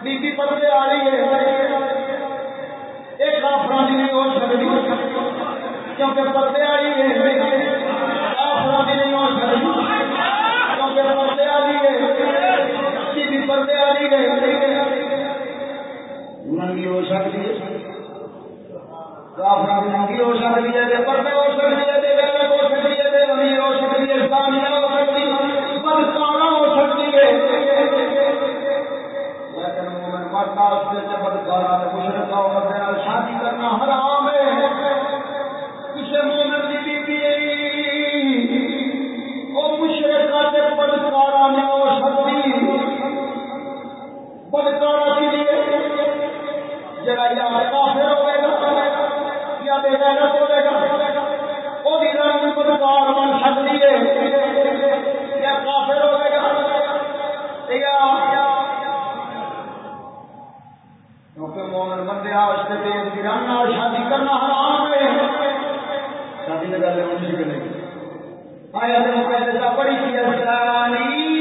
بیٹی پردے آ رہی ہے۔ ایک آفرانی نہیں ہو سکتی۔ کیونکہ پردے آ رہی ہے آفرانی نہیں ہو سکتی۔ کیونکہ پردے آ رہی ہے بیٹی پردے آ رہی ہے۔ ننگی ہو سکتی ہے۔ ننگی ہو سکتی ہے۔ پردے ہو سکتی ہے۔ ہو سکتی ہے۔ ہو سکتی ہے۔ سے جبت کرا مشرق عورت ہے شادی کرنا حرام ہے۔ کسی مومن کی بی بی او مشرقہ سے پتکارا نے اور شادی پتکارا کے لیے جگہ جا رہے گا پھر ہوئے گا، یا بے جائے گا ہوئے گا من چھ دیے کافر ہو گئے گا مومن بندے واسطے بے گران اور شادی کرنا حرام ہے۔ شادی لگا لے مجھے نہیں۔ آیا تو پہلے بڑی چیز کرانی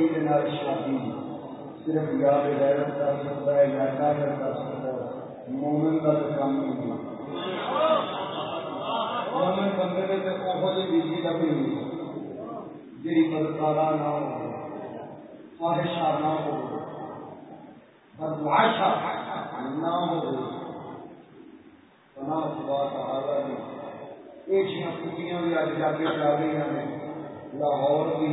سیدنا شادی صرف یاد غیرت کر سکتا ہے، یا کافر کر سکتا ہے۔ مومن کا تو کام نہیں مومن بندے نے تو کہو جی بجلی کا بھی نہیں۔ جی بدکارا نہ ہو، خواہشہ نہ ہو بدماشا نہ ہو بنا خدا تعالی نے یہ چھپیاں بھی اج جا کے چل رہی ہیں، لاہور بھی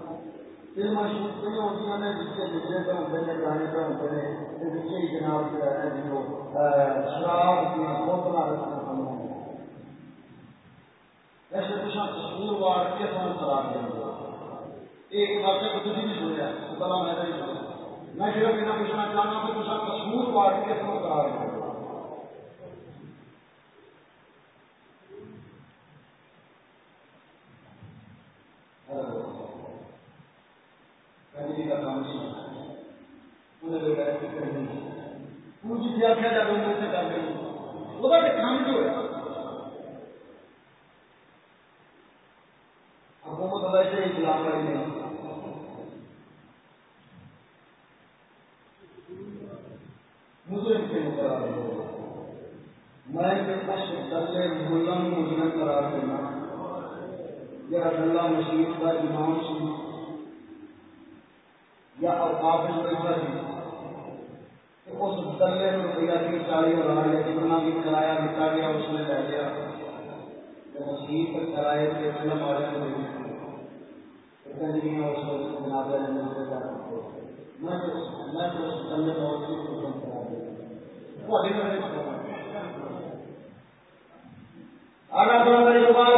پھر مشہور ہوتی ہے میں جس کے دوسرے پر ہوتے ہیں گانے پر ہوتے ہیں تو نیچے جناب جو ہے جن کو شراب کی بوتلا رکھنا سمجھا ایسے پوچھا کشمیر وار کے سمجھ شراب دیا ایک واقعہ کو تجھے نہیں سنیا پتا میں نہیں سنا میں جو کہنا پوچھنا چاہتا ہوں کہ پوچھا کشمیر وار کے سمجھ شراب دیا Thank you. کرنے کا کام نہیں ہوتا ہے۔ انہیں روایت کرنی ہے۔ ان کی ویاخیا جب لوگوں سے کر رہی وہ کام جو ہے حکومت ویسے ہی خلاف کاری نہیں مجھے ان کے میں مسلے قرار دینا۔ یا اللہ مشید کا امام شریف یا آپ اس دلے میں روپیہ تیس چالیس ہزار یا جتنا بھی کرایہ لکھا گیا، اس نے لے لیا مسیح کرائے کے اس کو جناب میں تو اگر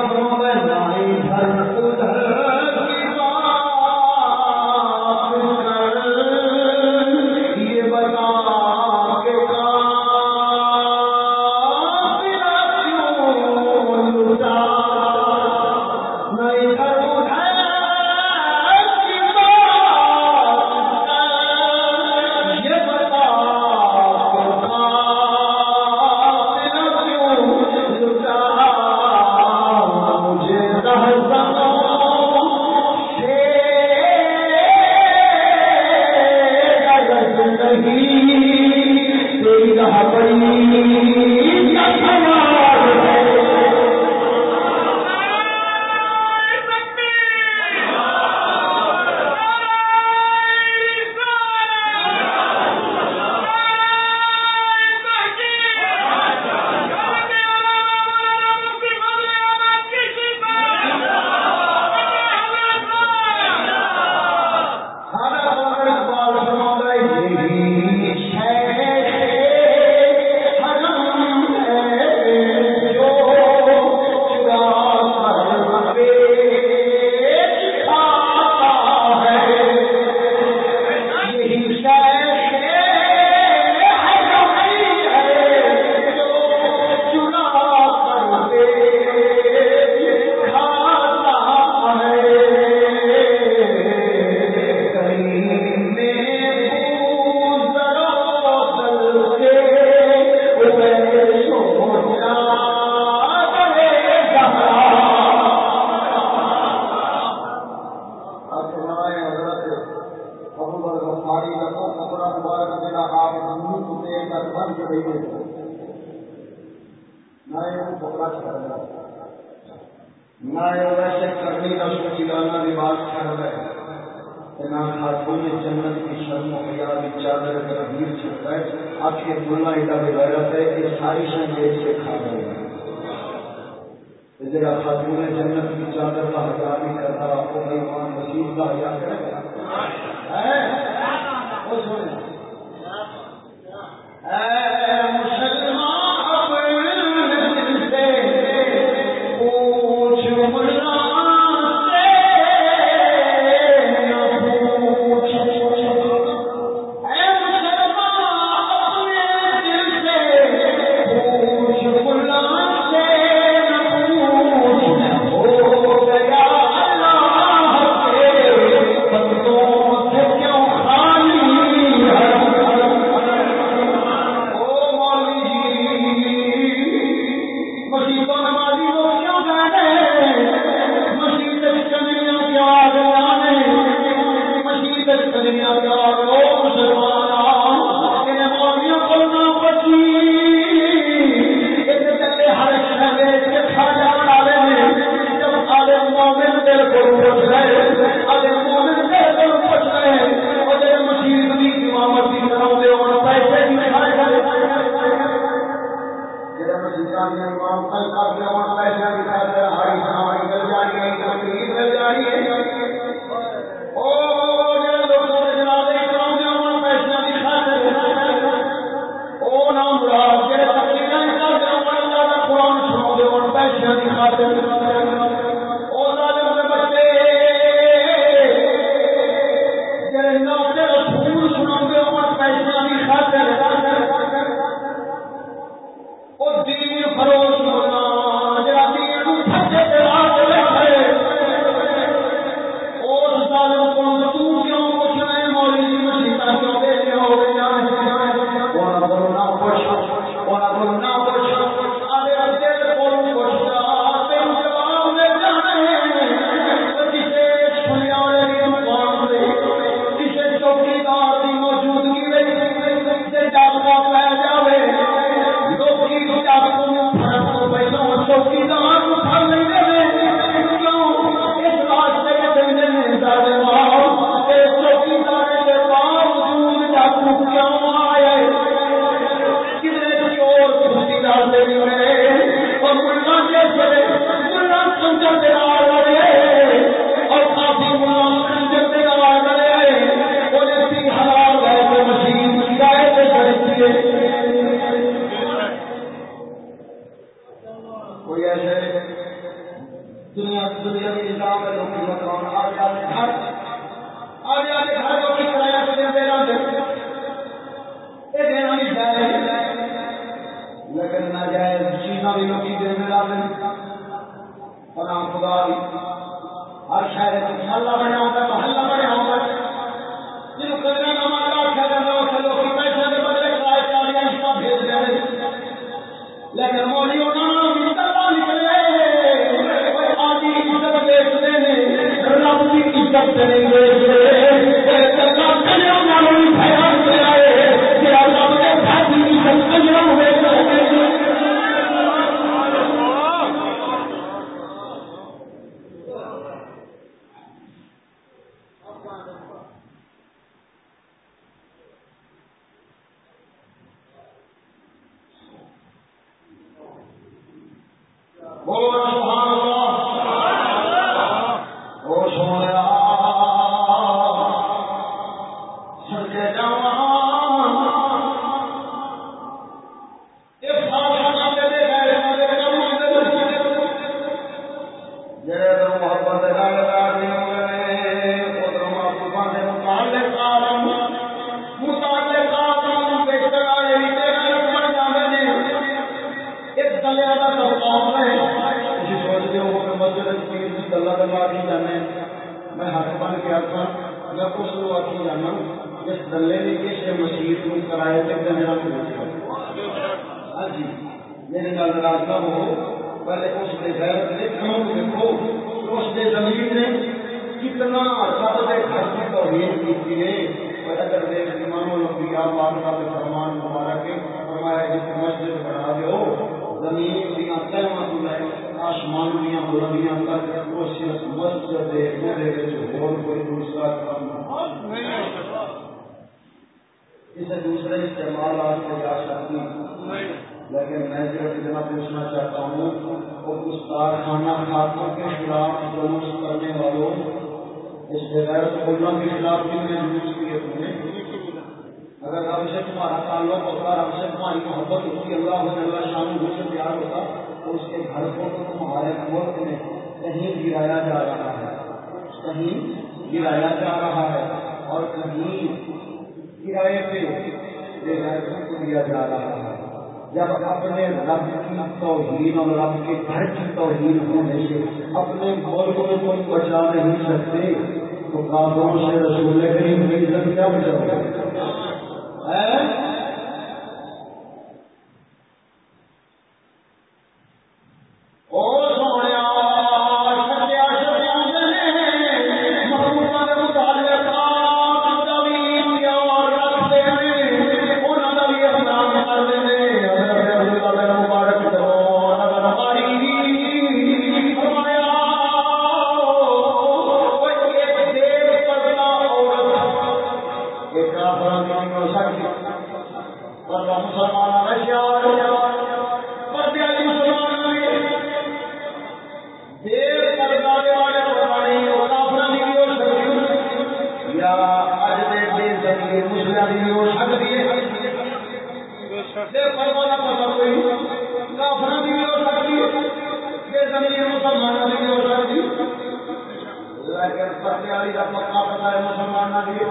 بچے علی کا پکا پتا ہے مسلمان بھی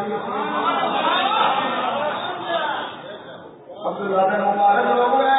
عبداللہ نے مبارک لوگوں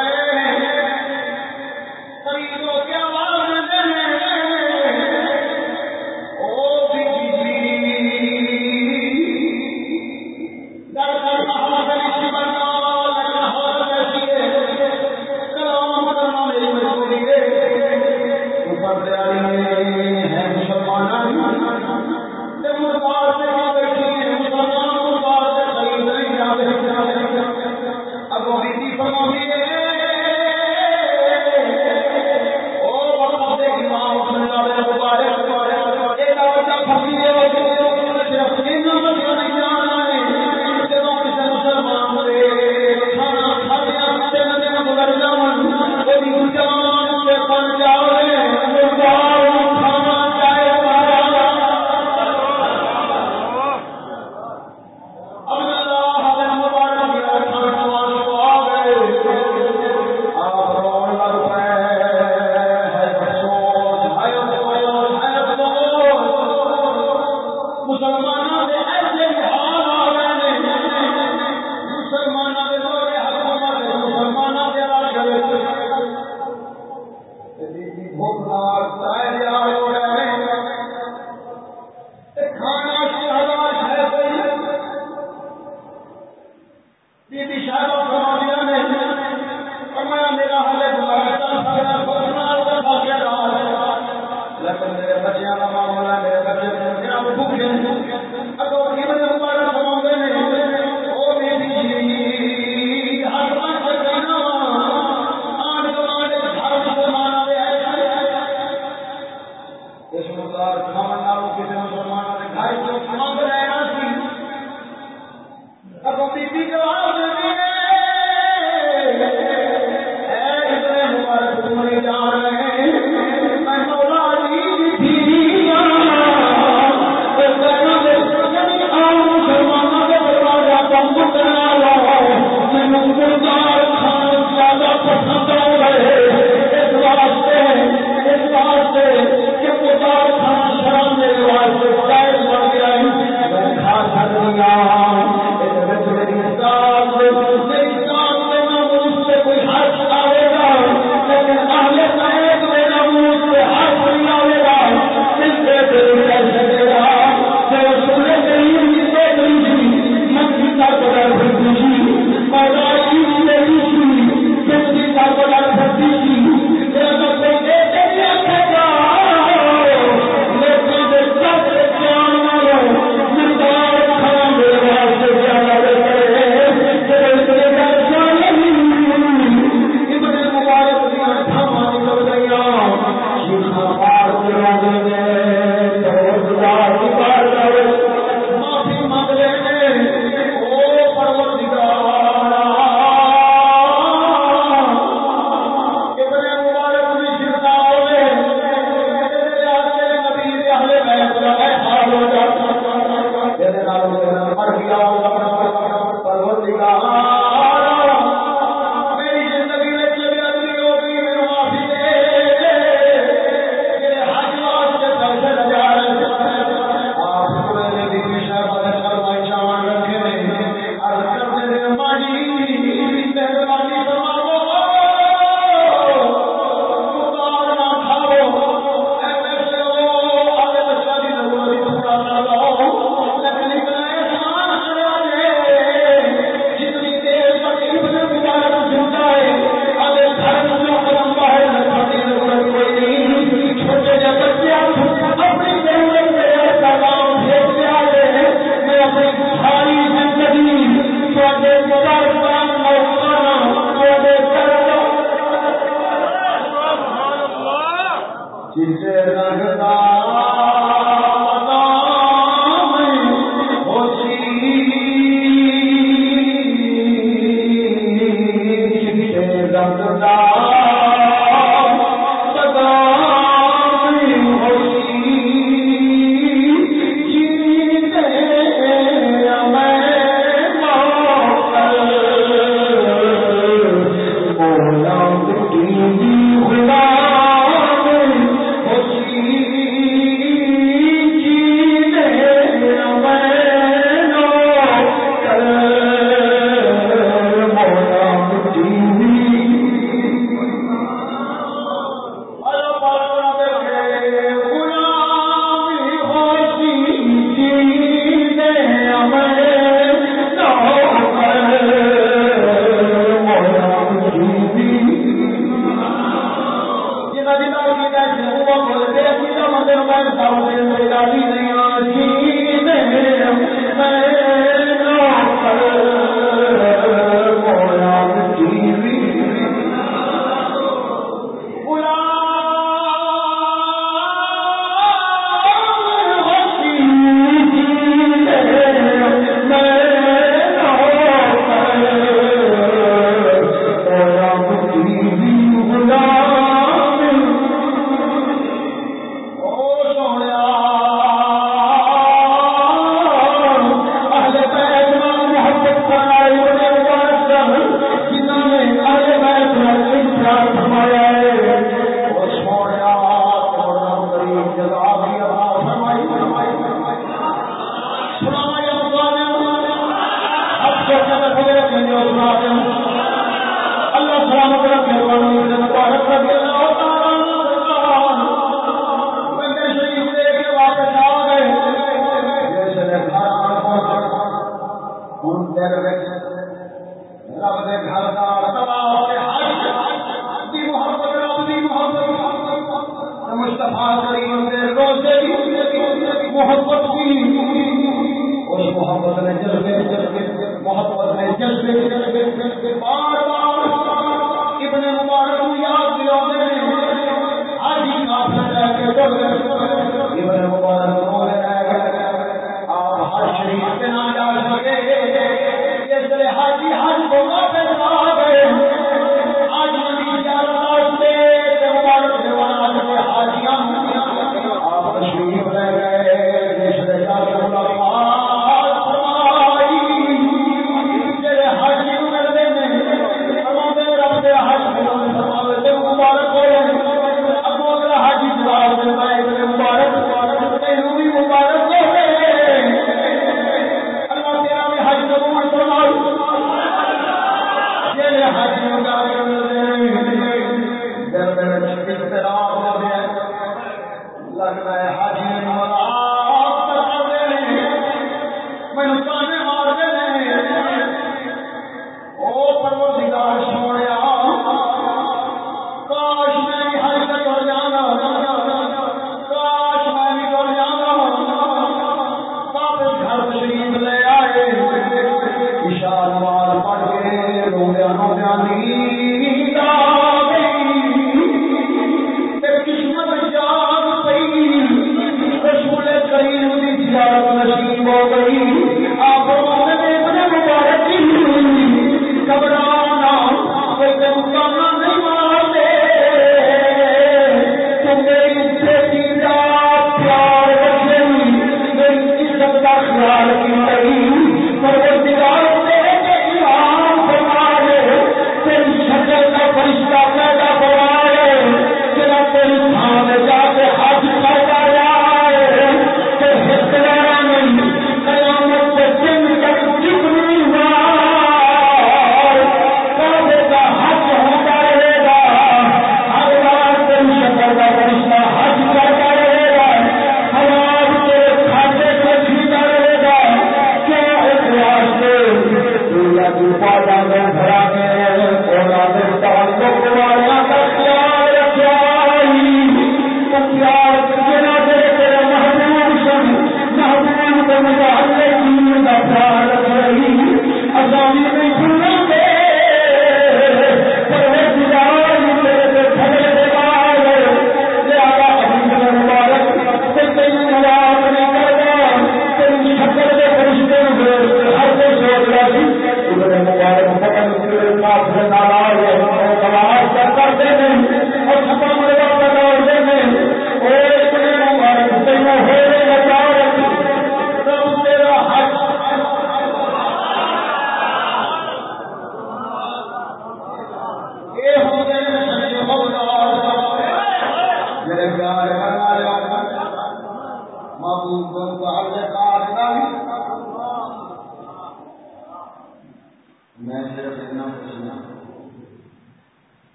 خیال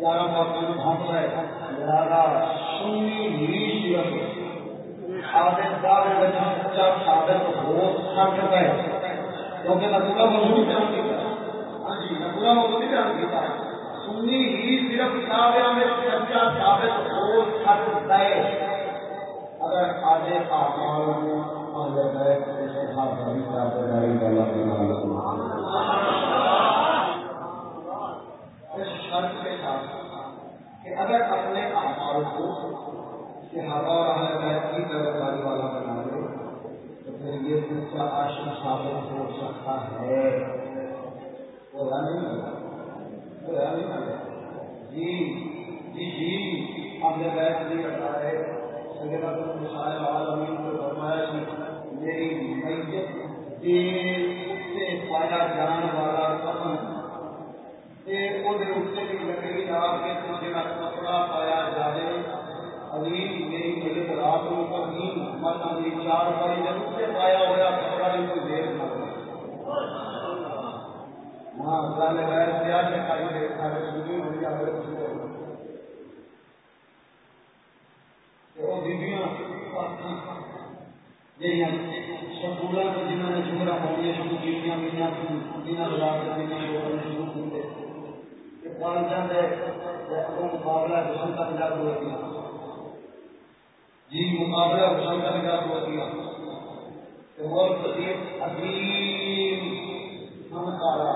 گیارہ پاک کو پہنچ ہے لہذا سنی ہی صرف آدھے دعوے بچہ سچا ثابت ہو سکتا ہے کیونکہ نہ پورا موضوع بیان کیا ہاں جی میں پورا موضوع بیان کیا سنی ہی صرف کاغذ میں سچا ثابت ہو سکتا ہے اگر آگے آمال آگے گئے جیسے حاضری تابعداری والا بنا اس شرط کے ساتھ کہ اگر اپنے اعمال کو صحابہ اور اہل کی تابعداری والا بنا لے، تو پھر یہ سچا عاشق ثابت ہو سکتا ہے۔ وہ نہیں جی جی جی اپنے بیٹھ بھی رکھا ہے۔ سگیرا تو مثال عالمین کو فرمایا کہ میری میت دیر سے پایا جان والا قسم بھی لکڑی لا میری رات چار جب سے پایا ہوا کپڑا بھی کوئی دیر نہ غیر کیا سنی جنہوں نے جمرا پاؤنی شروع کی شروع جاتے مقابلہ حسن کا تجار ہو گیا جی مقابلہ حسن کا تجار ہو گیا اور عظیم ہم سارا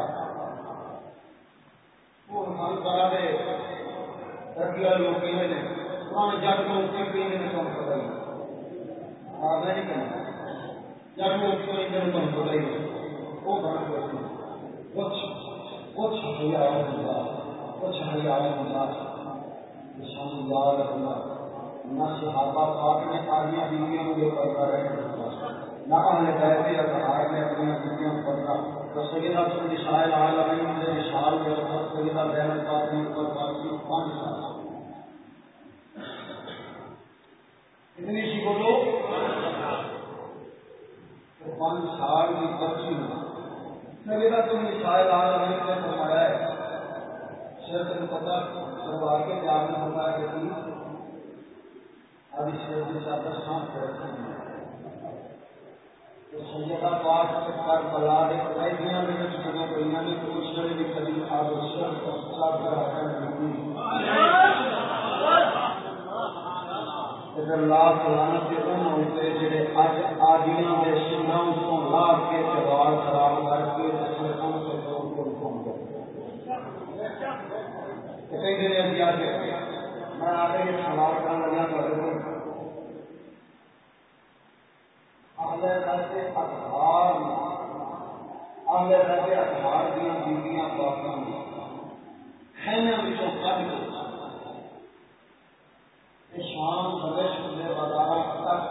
لوگ جگ لوگ کام کر نہیں کرنا جگ لوگ کام کر رہی وہ بنا کچھ کچھ ہزار ہوگا کچھ ہزار ہوگا سانو یاد نہ صحابہ پاک نے آدمی بیویوں کو کرتا رہے نہ اہل بیت یا نے اپنی بیویوں کو تو سیدہ تم نشائل عالمین سے نشال کے سیدہ پر پانچ سال سی بولو پانچ سال کی تم نشائل عالمین نے فرمایا ہے اچھا شرط پتہ کروا کے پیار نے فرمایا کہ تھی اب اس شرط سے زیادہ شان کرتے ہیں۔ سیدہ پاک کر بلا دے قیدیاں میں نے جنہوں کو انہوں کوئی شر بھی کبھی آب شر کو ساتھ رہا اگر لا سلانا سے ان ہوتے، جڑے اج آدیاں دے سناں تو لا کے جواب خراب کر کے اصل کم سے کم کو کم کر کئی دن آ کے میں آگے یہ سوال کرنے لگا تو اخبار دیا بیویاں پاپا شام بڑے سندے بازار تک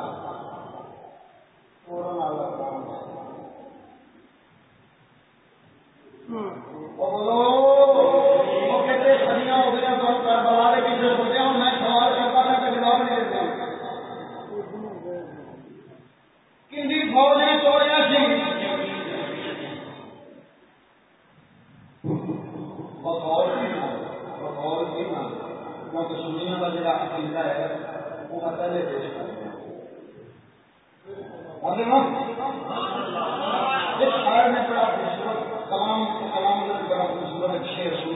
توڑن والا کام بولو وہ کہتے سنیا ہو گیا تو کربلا کے پیچھے ہوتے ہیں میں سوال کرتا تھا کہ جواب نہیں دیتے کسی فوج نے توڑیا سی بطور بطور کیونکہ سنیا کا جڑا عقیدہ ہے، وہ میں پہلے پیش کر شاعر نے بڑا خوبصورت کلام کلام بڑا خوبصورت شیر سنیا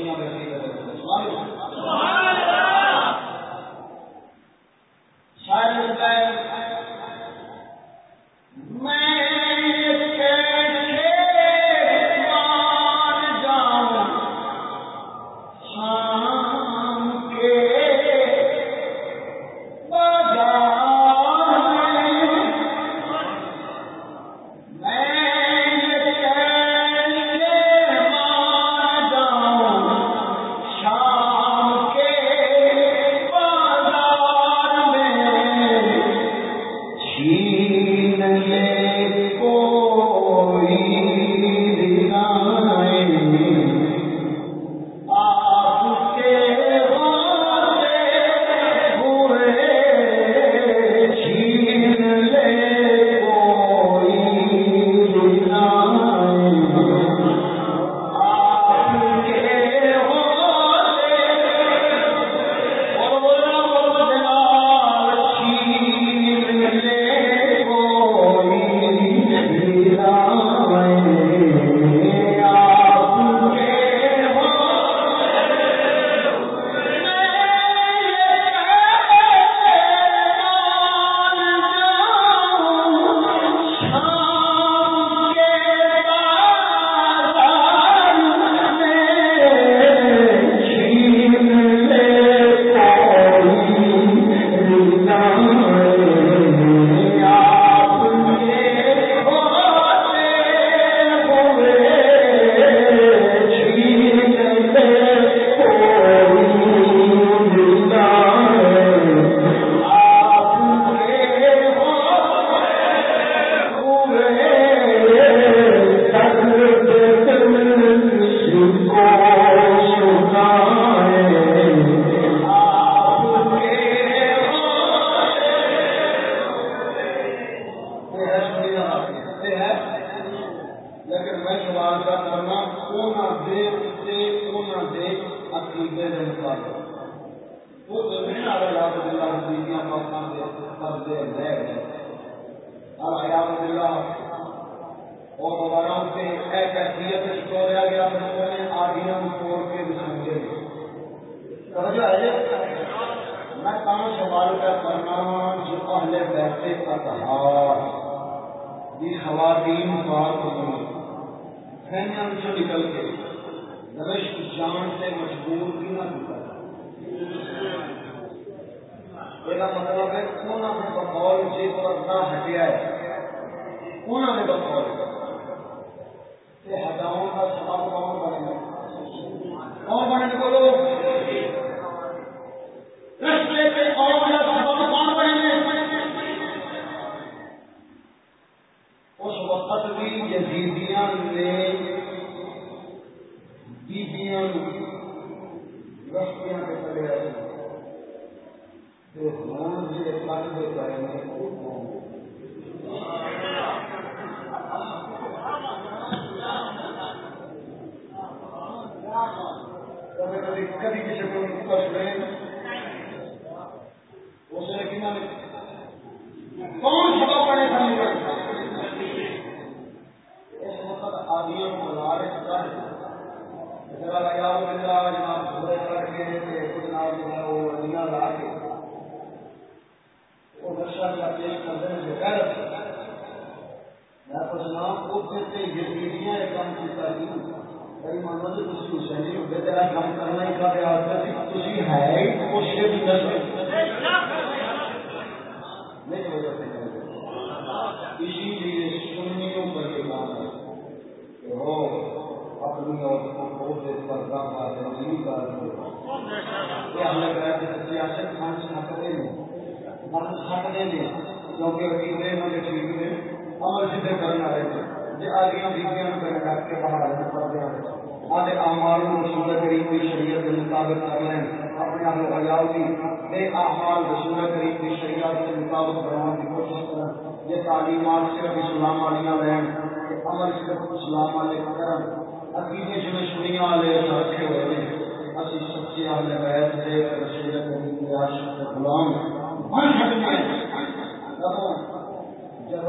جب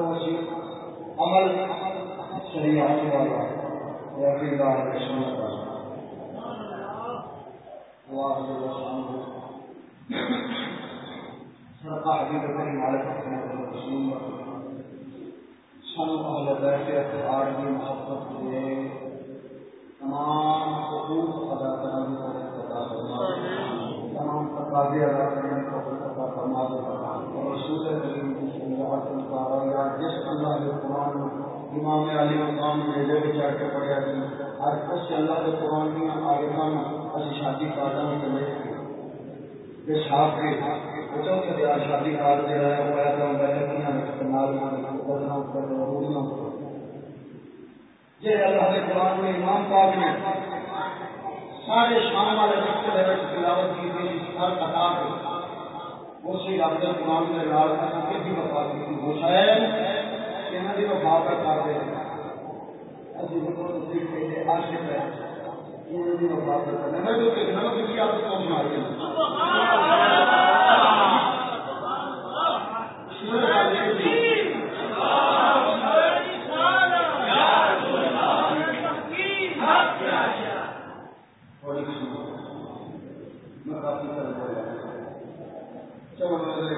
عمل، شریعت والا عقیدہ اہل سنت اللہ جل صدقہ حبیب کریم علیہ السلام سن اہل بیت کی محبت کے تمام حقوق ادا کرنے کی عطا فرما تمام تقاضے ادا کرنے کی عطا اور رسول کریم صلی اللہ علیہ وسلم جس اللہ کے قرآن امام علی مقام میلے میں چڑھ کے پڑھیا جی ہر اس اللہ کے قرآن کی آیتوں اسی شادی کارڈ میں چلے کہ صاحب کے بچوں کے دیار شادی کارڈ دے رہا ہے وہ ایسا بیٹھے کیا نال بدنا کر روڑیاں یہ اللہ کے قرآن میں امام پاک نے سارے شام والے وقت میں تلاوت کی تھی ہر کتا کے اسی رب کے قرآن کے لال کی بھی وفا کی تھی حسین انہوں کی وفا کر کر دے اسی کو تصدیق کے لیے عاشق ہے۔ انہوں کی وفا کر کرنے میں جو کہ نمک کی آپ کو سنا رہی Thank you. ہوں